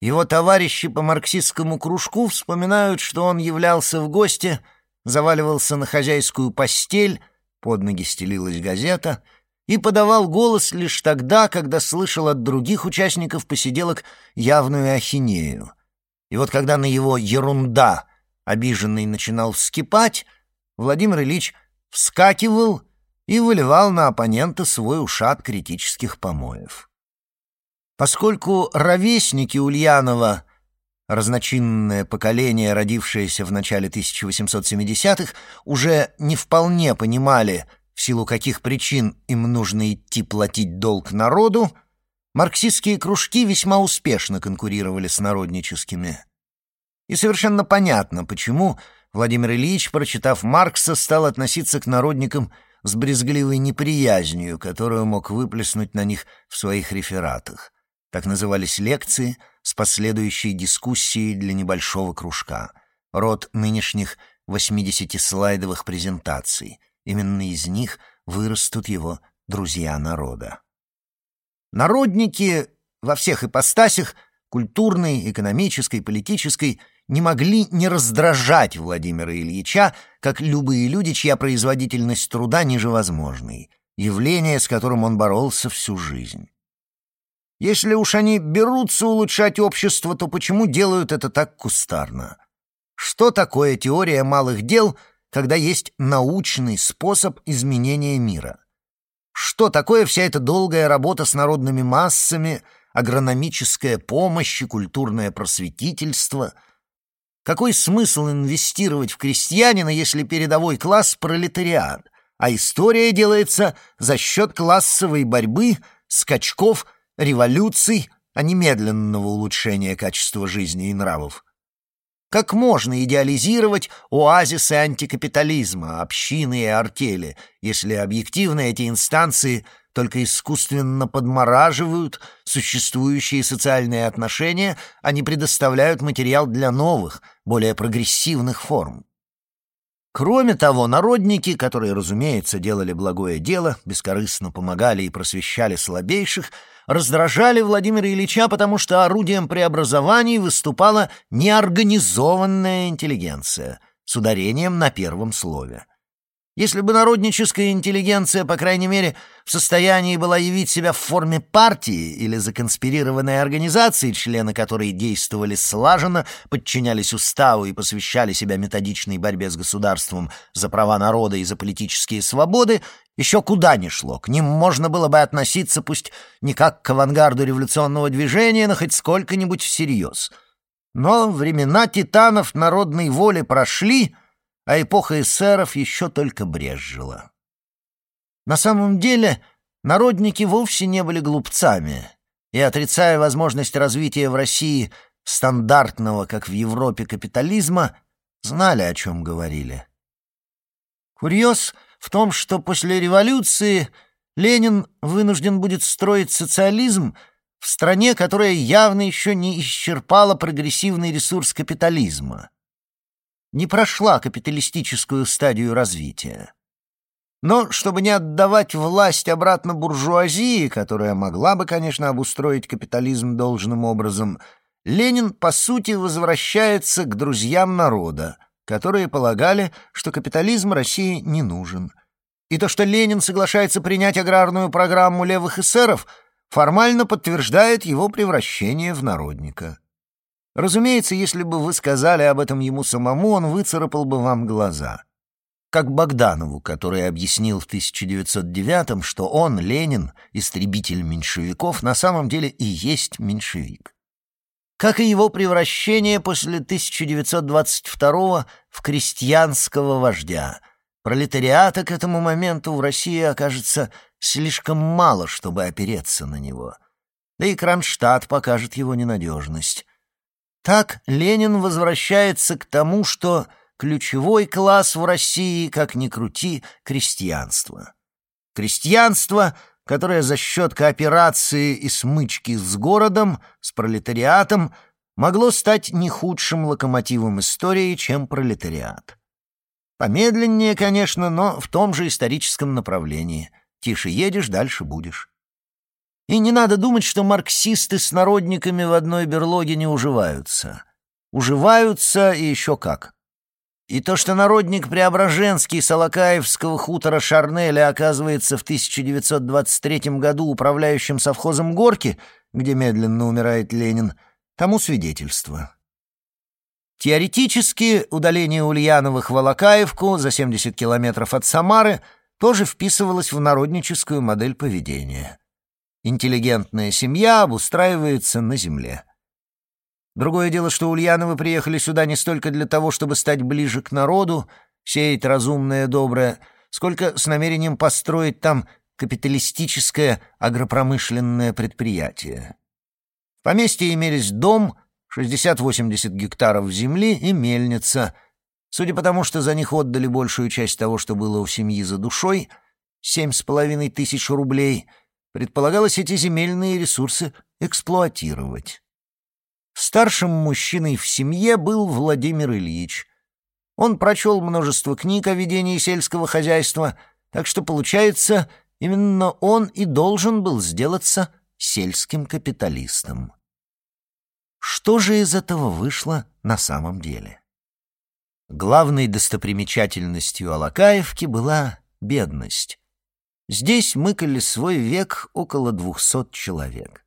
Speaker 1: Его товарищи по марксистскому кружку вспоминают, что он являлся в гости, заваливался на хозяйскую постель, под ноги стелилась газета, и подавал голос лишь тогда, когда слышал от других участников посиделок явную ахинею. И вот когда на его «ерунда» обиженный начинал вскипать, Владимир Ильич вскакивал и выливал на оппонента свой ушат критических помоев. Поскольку ровесники Ульянова, разночинное поколение, родившееся в начале 1870-х, уже не вполне понимали, в силу каких причин им нужно идти платить долг народу, марксистские кружки весьма успешно конкурировали с народническими. И совершенно понятно, почему Владимир Ильич, прочитав Маркса, стал относиться к народникам с брезгливой неприязнью, которую мог выплеснуть на них в своих рефератах. Так назывались лекции с последующей дискуссией для небольшого кружка. Род нынешних 80-слайдовых презентаций. Именно из них вырастут его друзья народа. Народники во всех ипостасях — культурной, экономической, политической — не могли не раздражать Владимира Ильича, как любые люди, чья производительность труда ниже возможной, явление, с которым он боролся всю жизнь. Если уж они берутся улучшать общество, то почему делают это так кустарно? Что такое теория малых дел, когда есть научный способ изменения мира? Что такое вся эта долгая работа с народными массами, агрономическая помощь и культурное просветительство? Какой смысл инвестировать в крестьянина, если передовой класс — пролетариат, а история делается за счет классовой борьбы, скачков революций, а не медленного улучшения качества жизни и нравов. Как можно идеализировать оазисы антикапитализма, общины и артели, если объективно эти инстанции только искусственно подмораживают существующие социальные отношения, а не предоставляют материал для новых, более прогрессивных форм? Кроме того, народники, которые, разумеется, делали благое дело, бескорыстно помогали и просвещали слабейших, раздражали Владимира Ильича, потому что орудием преобразований выступала неорганизованная интеллигенция с ударением на первом слове. Если бы народническая интеллигенция, по крайней мере, в состоянии была явить себя в форме партии или законспирированной организации, члены которой действовали слаженно, подчинялись уставу и посвящали себя методичной борьбе с государством за права народа и за политические свободы, еще куда ни шло. К ним можно было бы относиться, пусть не как к авангарду революционного движения, но хоть сколько-нибудь всерьез. Но времена титанов народной воли прошли — а эпоха эсеров еще только брезжила. На самом деле народники вовсе не были глупцами, и, отрицая возможность развития в России стандартного, как в Европе, капитализма, знали, о чем говорили. Курьез в том, что после революции Ленин вынужден будет строить социализм в стране, которая явно еще не исчерпала прогрессивный ресурс капитализма не прошла капиталистическую стадию развития. Но чтобы не отдавать власть обратно буржуазии, которая могла бы, конечно, обустроить капитализм должным образом, Ленин, по сути, возвращается к друзьям народа, которые полагали, что капитализм России не нужен. И то, что Ленин соглашается принять аграрную программу левых эсеров, формально подтверждает его превращение в народника. Разумеется, если бы вы сказали об этом ему самому, он выцарапал бы вам глаза. Как Богданову, который объяснил в 1909-м, что он, Ленин, истребитель меньшевиков, на самом деле и есть меньшевик. Как и его превращение после 1922 в крестьянского вождя. Пролетариата к этому моменту в России окажется слишком мало, чтобы опереться на него. Да и Кронштадт покажет его ненадежность. Так Ленин возвращается к тому, что ключевой класс в России, как ни крути, крестьянство. Крестьянство, которое за счет кооперации и смычки с городом, с пролетариатом, могло стать не худшим локомотивом истории, чем пролетариат. Помедленнее, конечно, но в том же историческом направлении. Тише едешь, дальше будешь. И не надо думать, что марксисты с народниками в одной берлоге не уживаются. Уживаются и еще как. И то, что народник Преображенский Солокаевского хутора Шарнеля оказывается в 1923 году управляющим совхозом Горки, где медленно умирает Ленин, тому свидетельство. Теоретически удаление Ульяновых в Алакаевку за 70 километров от Самары тоже вписывалось в народническую модель поведения. Интеллигентная семья обустраивается на земле. Другое дело, что Ульяновы приехали сюда не столько для того, чтобы стать ближе к народу, сеять разумное доброе, сколько с намерением построить там капиталистическое агропромышленное предприятие. В поместье имелись дом, 60-80 гектаров земли и мельница. Судя по тому, что за них отдали большую часть того, что было у семьи за душой, семь с половиной тысяч рублей — Предполагалось эти земельные ресурсы эксплуатировать. Старшим мужчиной в семье был Владимир Ильич. Он прочел множество книг о ведении сельского хозяйства, так что, получается, именно он и должен был сделаться сельским капиталистом. Что же из этого вышло на самом деле? Главной достопримечательностью Алакаевки была бедность. Здесь мыкали свой век около двухсот человек.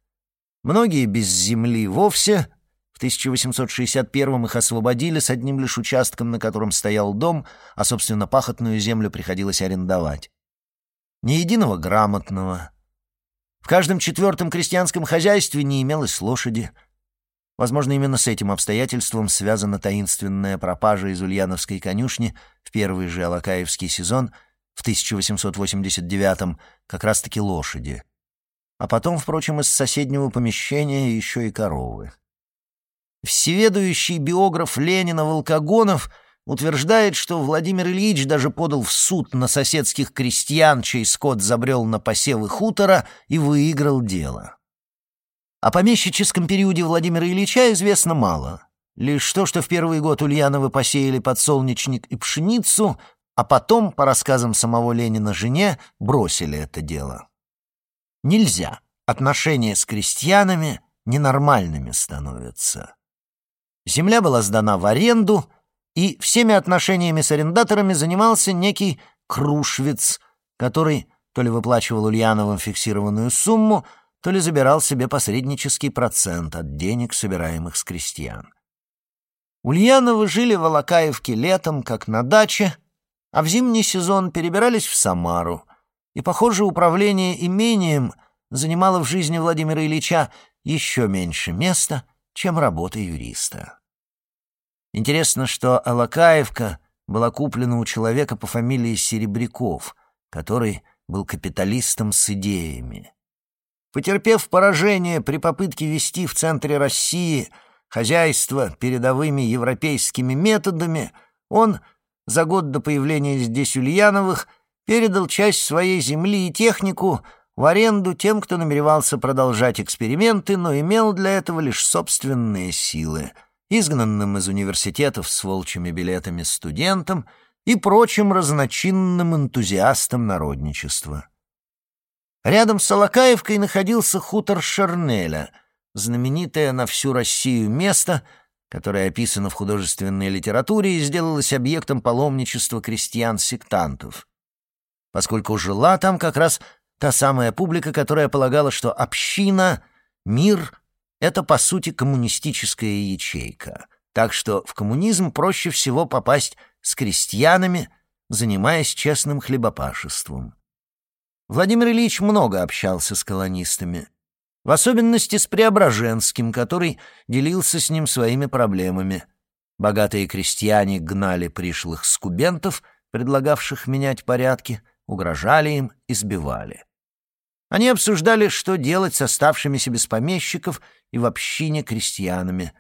Speaker 1: Многие без земли вовсе. В 1861-м их освободили с одним лишь участком, на котором стоял дом, а, собственно, пахотную землю приходилось арендовать. Ни единого грамотного. В каждом четвертом крестьянском хозяйстве не имелось лошади. Возможно, именно с этим обстоятельством связана таинственная пропажа из Ульяновской конюшни в первый же Алакаевский сезон — в 1889-м как раз-таки лошади. А потом, впрочем, из соседнего помещения еще и коровы. Всеведущий биограф Ленина Волкогонов утверждает, что Владимир Ильич даже подал в суд на соседских крестьян, чей скот забрел на посевы хутора и выиграл дело. О помещическом периоде Владимира Ильича известно мало. Лишь то, что в первый год Ульяновы посеяли подсолнечник и пшеницу, а потом, по рассказам самого Ленина жене, бросили это дело. Нельзя. Отношения с крестьянами ненормальными становятся. Земля была сдана в аренду, и всеми отношениями с арендаторами занимался некий Крушвиц, который то ли выплачивал Ульяновым фиксированную сумму, то ли забирал себе посреднический процент от денег, собираемых с крестьян. Ульяновы жили в Алакаевке летом, как на даче, а в зимний сезон перебирались в Самару. И, похоже, управление имением занимало в жизни Владимира Ильича еще меньше места, чем работа юриста. Интересно, что Алакаевка была куплена у человека по фамилии Серебряков, который был капиталистом с идеями. Потерпев поражение при попытке вести в центре России хозяйство передовыми европейскими методами, он за год до появления здесь Ульяновых передал часть своей земли и технику в аренду тем, кто намеревался продолжать эксперименты, но имел для этого лишь собственные силы, изгнанным из университетов с волчьими билетами студентам и прочим разночинным энтузиастам народничества. Рядом с Алакаевкой находился хутор Шернеля, знаменитое на всю Россию место — которая описана в художественной литературе и сделалась объектом паломничества крестьян-сектантов, поскольку жила там как раз та самая публика, которая полагала, что община, мир — это, по сути, коммунистическая ячейка. Так что в коммунизм проще всего попасть с крестьянами, занимаясь честным хлебопашеством. Владимир Ильич много общался с колонистами, в особенности с Преображенским, который делился с ним своими проблемами. Богатые крестьяне гнали пришлых скубентов, предлагавших менять порядки, угрожали им, избивали. Они обсуждали, что делать с оставшимися без помещиков и в общине крестьянами,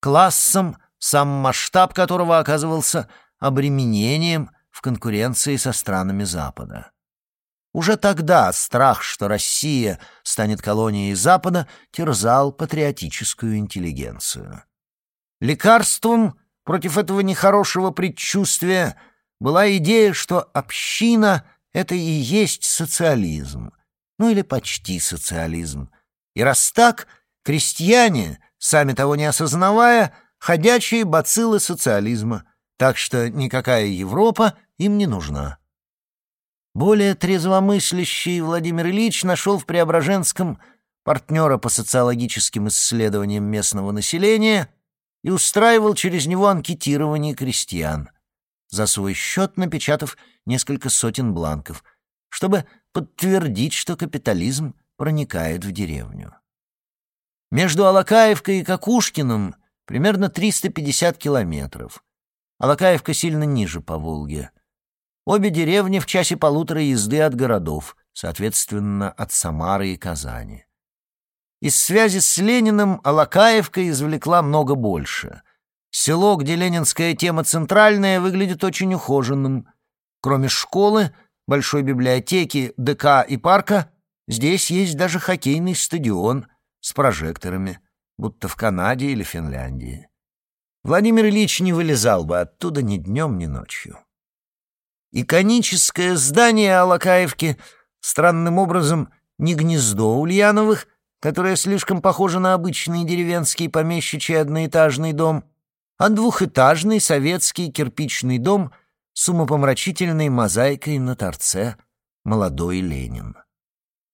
Speaker 1: классом, сам масштаб которого оказывался обременением в конкуренции со странами Запада. Уже тогда страх, что Россия станет колонией Запада, терзал патриотическую интеллигенцию. Лекарством против этого нехорошего предчувствия была идея, что община — это и есть социализм, ну или почти социализм. И раз так, крестьяне, сами того не осознавая, ходячие бациллы социализма, так что никакая Европа им не нужна. Более трезвомыслящий Владимир Ильич нашел в Преображенском партнера по социологическим исследованиям местного населения и устраивал через него анкетирование крестьян, за свой счет напечатав несколько сотен бланков, чтобы подтвердить, что капитализм проникает в деревню. Между Алакаевкой и Кокушкиным примерно 350 километров. Алакаевка сильно ниже по Волге — Обе деревни в часе полутора езды от городов, соответственно, от Самары и Казани. Из связи с Лениным Алакаевка извлекла много больше. Село, где ленинская тема центральная, выглядит очень ухоженным. Кроме школы, большой библиотеки, ДК и парка, здесь есть даже хоккейный стадион с прожекторами, будто в Канаде или Финляндии. Владимир Ильич не вылезал бы оттуда ни днем, ни ночью. Иконическое здание Алакаевки странным образом не гнездо Ульяновых, которое слишком похоже на обычный деревенский помещичий одноэтажный дом, а двухэтажный советский кирпичный дом с умопомрачительной мозаикой на торце «Молодой Ленин».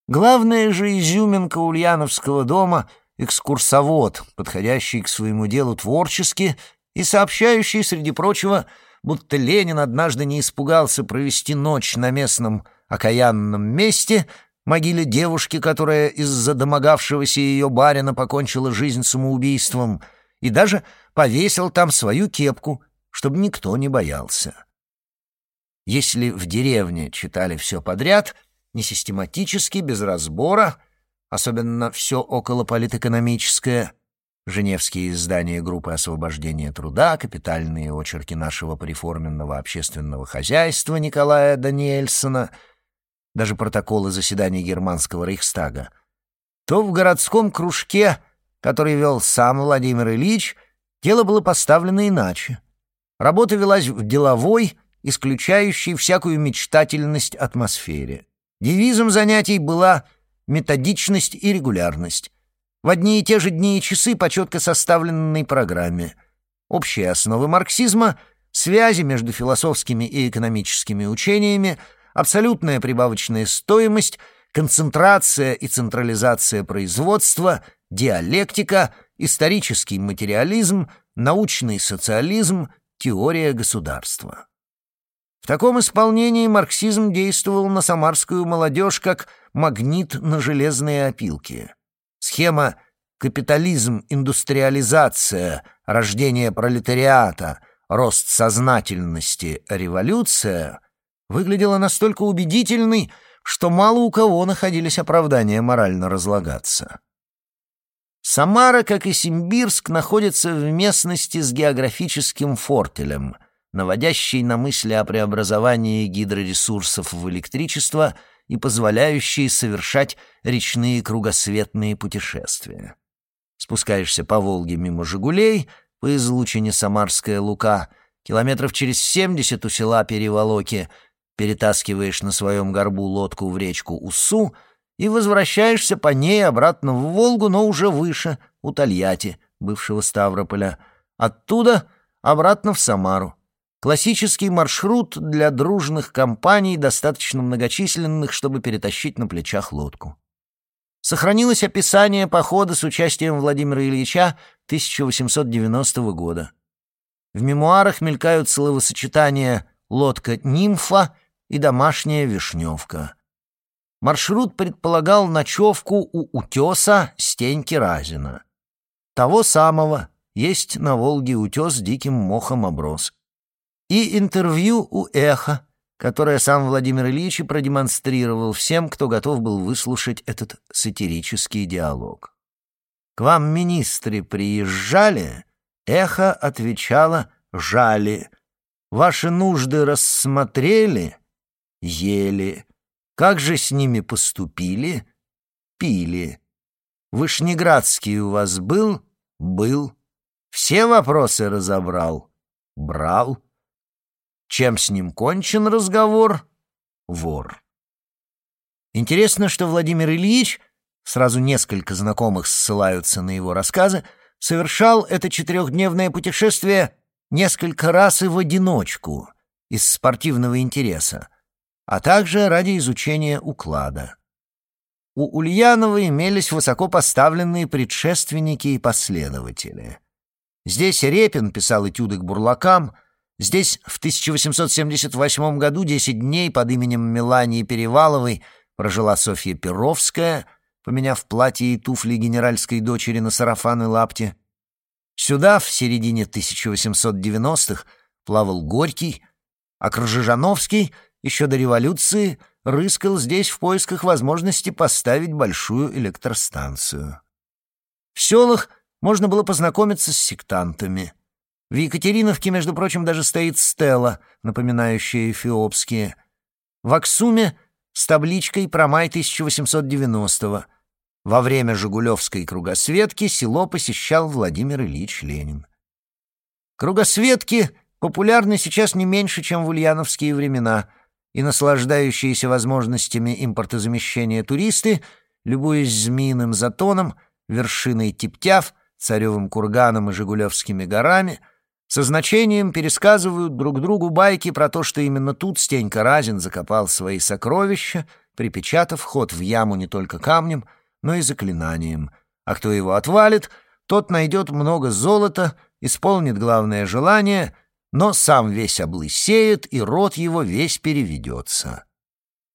Speaker 1: Главная же изюминка Ульяновского дома — экскурсовод, подходящий к своему делу творчески и сообщающий, среди прочего, — будто Ленин однажды не испугался провести ночь на местном окаянном месте, могиле девушки, которая из-за домогавшегося ее барина покончила жизнь самоубийством, и даже повесил там свою кепку, чтобы никто не боялся. Если в деревне читали все подряд, несистематически, без разбора, особенно все около политэкономическое, Женевские издания группы освобождения труда, капитальные очерки нашего пореформенного общественного хозяйства Николая Даниэльсона, даже протоколы заседаний германского Рейхстага, то в городском кружке, который вел сам Владимир Ильич, дело было поставлено иначе. Работа велась в деловой, исключающей всякую мечтательность атмосфере. Девизом занятий была методичность и регулярность в одни и те же дни и часы по четко составленной программе. Общие основы марксизма, связи между философскими и экономическими учениями, абсолютная прибавочная стоимость, концентрация и централизация производства, диалектика, исторический материализм, научный социализм, теория государства. В таком исполнении марксизм действовал на самарскую молодежь как магнит на железные опилки. Схема «капитализм, индустриализация, рождение пролетариата, рост сознательности, революция» выглядела настолько убедительной, что мало у кого находились оправдания морально разлагаться. Самара, как и Симбирск, находится в местности с географическим фортелем, наводящей на мысли о преобразовании гидроресурсов в электричество – и позволяющие совершать речные кругосветные путешествия. Спускаешься по Волге мимо «Жигулей», по излучине Самарская Лука, километров через семьдесят у села Переволоки, перетаскиваешь на своем горбу лодку в речку Усу и возвращаешься по ней обратно в Волгу, но уже выше, у Тольятти, бывшего Ставрополя. Оттуда обратно в Самару. Классический маршрут для дружных компаний, достаточно многочисленных, чтобы перетащить на плечах лодку. Сохранилось описание похода с участием Владимира Ильича 1890 года. В мемуарах мелькают словосочетания «лодка-нимфа» и «домашняя вишневка». Маршрут предполагал ночевку у утеса Стеньки Разина. Того самого, есть на Волге утес диким мохом оброс и интервью у «Эхо», которое сам Владимир Ильич продемонстрировал всем, кто готов был выслушать этот сатирический диалог. «К вам министры приезжали?» «Эхо» отвечало «жали». «Ваши нужды рассмотрели?» «Ели». «Как же с ними поступили?» «Пили». «Вышнеградский у вас был?» «Был». «Все вопросы разобрал?» «Брал». Чем с ним кончен разговор? Вор. Интересно, что Владимир Ильич, сразу несколько знакомых ссылаются на его рассказы, совершал это четырехдневное путешествие несколько раз и в одиночку, из спортивного интереса, а также ради изучения уклада. У Ульянова имелись высоко поставленные предшественники и последователи. Здесь Репин писал этюды к бурлакам — Здесь в 1878 году 10 дней под именем Мелании Переваловой прожила Софья Перовская, поменяв платье и туфли генеральской дочери на сарафан и лапти. Сюда в середине 1890-х плавал Горький, а Крыжижановский еще до революции рыскал здесь в поисках возможности поставить большую электростанцию. В селах можно было познакомиться с сектантами — в Екатериновке, между прочим, даже стоит стела, напоминающая эфиопские. В Аксуме с табличкой про май 1890-го. Во время Жигулевской кругосветки село посещал Владимир Ильич Ленин. Кругосветки популярны сейчас не меньше, чем в ульяновские времена, и наслаждающиеся возможностями импортозамещения туристы, любуясь змеиным затоном, вершиной Типтяв, Царевым курганом и Жигулевскими горами — со значением пересказывают друг другу байки про то, что именно тут Стенька Разин закопал свои сокровища, припечатав ход в яму не только камнем, но и заклинанием. А кто его отвалит, тот найдет много золота, исполнит главное желание, но сам весь облысеет, и рот его весь переведется.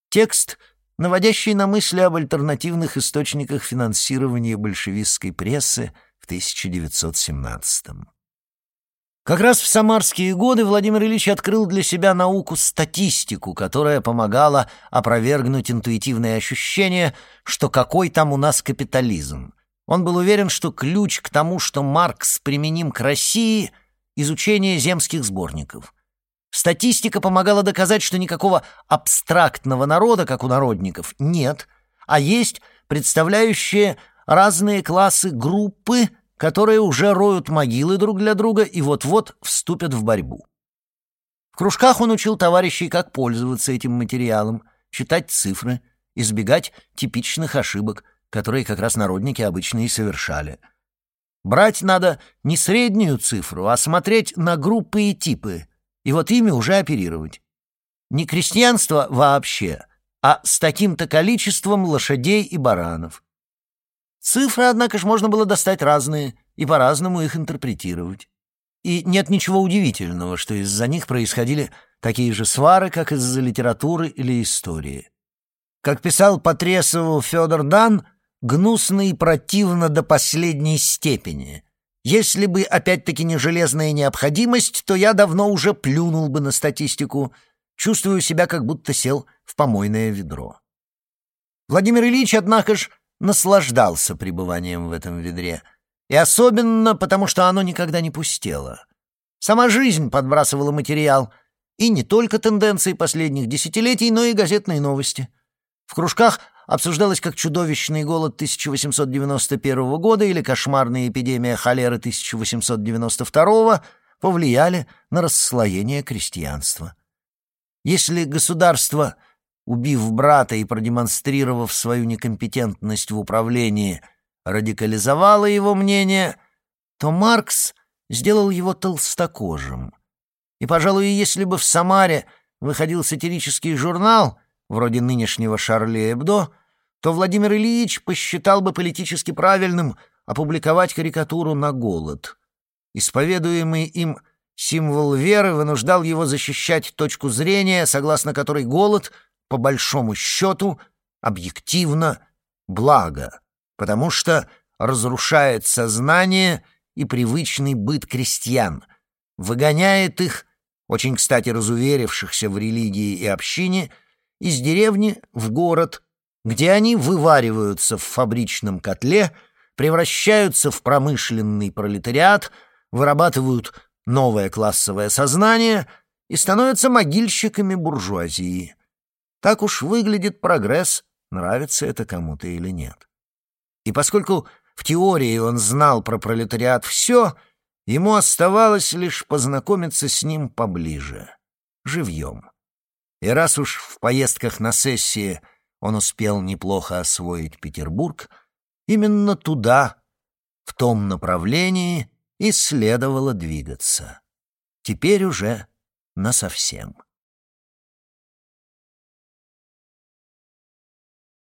Speaker 1: Текст, наводящий на мысли об альтернативных источниках финансирования большевистской прессы в 1917 -м. Как раз в самарские годы Владимир Ильич открыл для себя науку статистику, которая помогала опровергнуть интуитивное ощущение, что какой там у нас капитализм. Он был уверен, что ключ к тому, что Маркс применим к России — изучение земских сборников. Статистика помогала доказать, что никакого абстрактного народа, как у народников, нет, а есть представляющие разные классы группы — которые уже роют могилы друг для друга и вот-вот вступят в борьбу. В кружках он учил товарищей, как пользоваться этим материалом, читать цифры, избегать типичных ошибок, которые как раз народники обычно и совершали. Брать надо не среднюю цифру, а смотреть на группы и типы, и вот ими уже оперировать. Не крестьянство вообще, а с таким-то количеством лошадей и баранов. Цифры, однако ж, можно было достать разные и по-разному их интерпретировать. И нет ничего удивительного, что из-за них происходили такие же свары, как из-за литературы или истории. Как писал Потресову Федор Дан, гнусно и противно до последней степени. Если бы опять-таки не железная необходимость, то я давно уже плюнул бы на статистику. Чувствую себя, как будто сел в помойное ведро. Владимир Ильич, однако ж, наслаждался пребыванием в этом ведре. И особенно потому, что оно никогда не пустело. Сама жизнь подбрасывала материал. И не только тенденции последних десятилетий, но и газетные новости. В кружках обсуждалось, как чудовищный голод 1891 года или кошмарная эпидемия холеры 1892 повлияли на расслоение крестьянства. Если государство убив брата и продемонстрировав свою некомпетентность в управлении, радикализовала его мнение, то Маркс сделал его толстокожим. И, пожалуй, если бы в Самаре выходил сатирический журнал, вроде нынешнего «Шарли Эбдо», то Владимир Ильич посчитал бы политически правильным опубликовать карикатуру на голод. Исповедуемый им символ веры вынуждал его защищать точку зрения, согласно которой голод, по большому счету, объективно благо, потому что разрушает сознание и привычный быт крестьян, выгоняет их, очень кстати разуверившихся в религии и общине, из деревни в город, где они вывариваются в фабричном котле, превращаются в промышленный пролетариат, вырабатывают новое классовое сознание и становятся могильщиками буржуазии. Так уж выглядит прогресс, нравится это кому-то или нет. И поскольку в теории он знал про пролетариат все, ему оставалось лишь познакомиться с ним поближе, живьем. И раз уж в поездках на сессии он успел неплохо освоить Петербург, именно туда, в том направлении, и следовало двигаться. Теперь уже насовсем.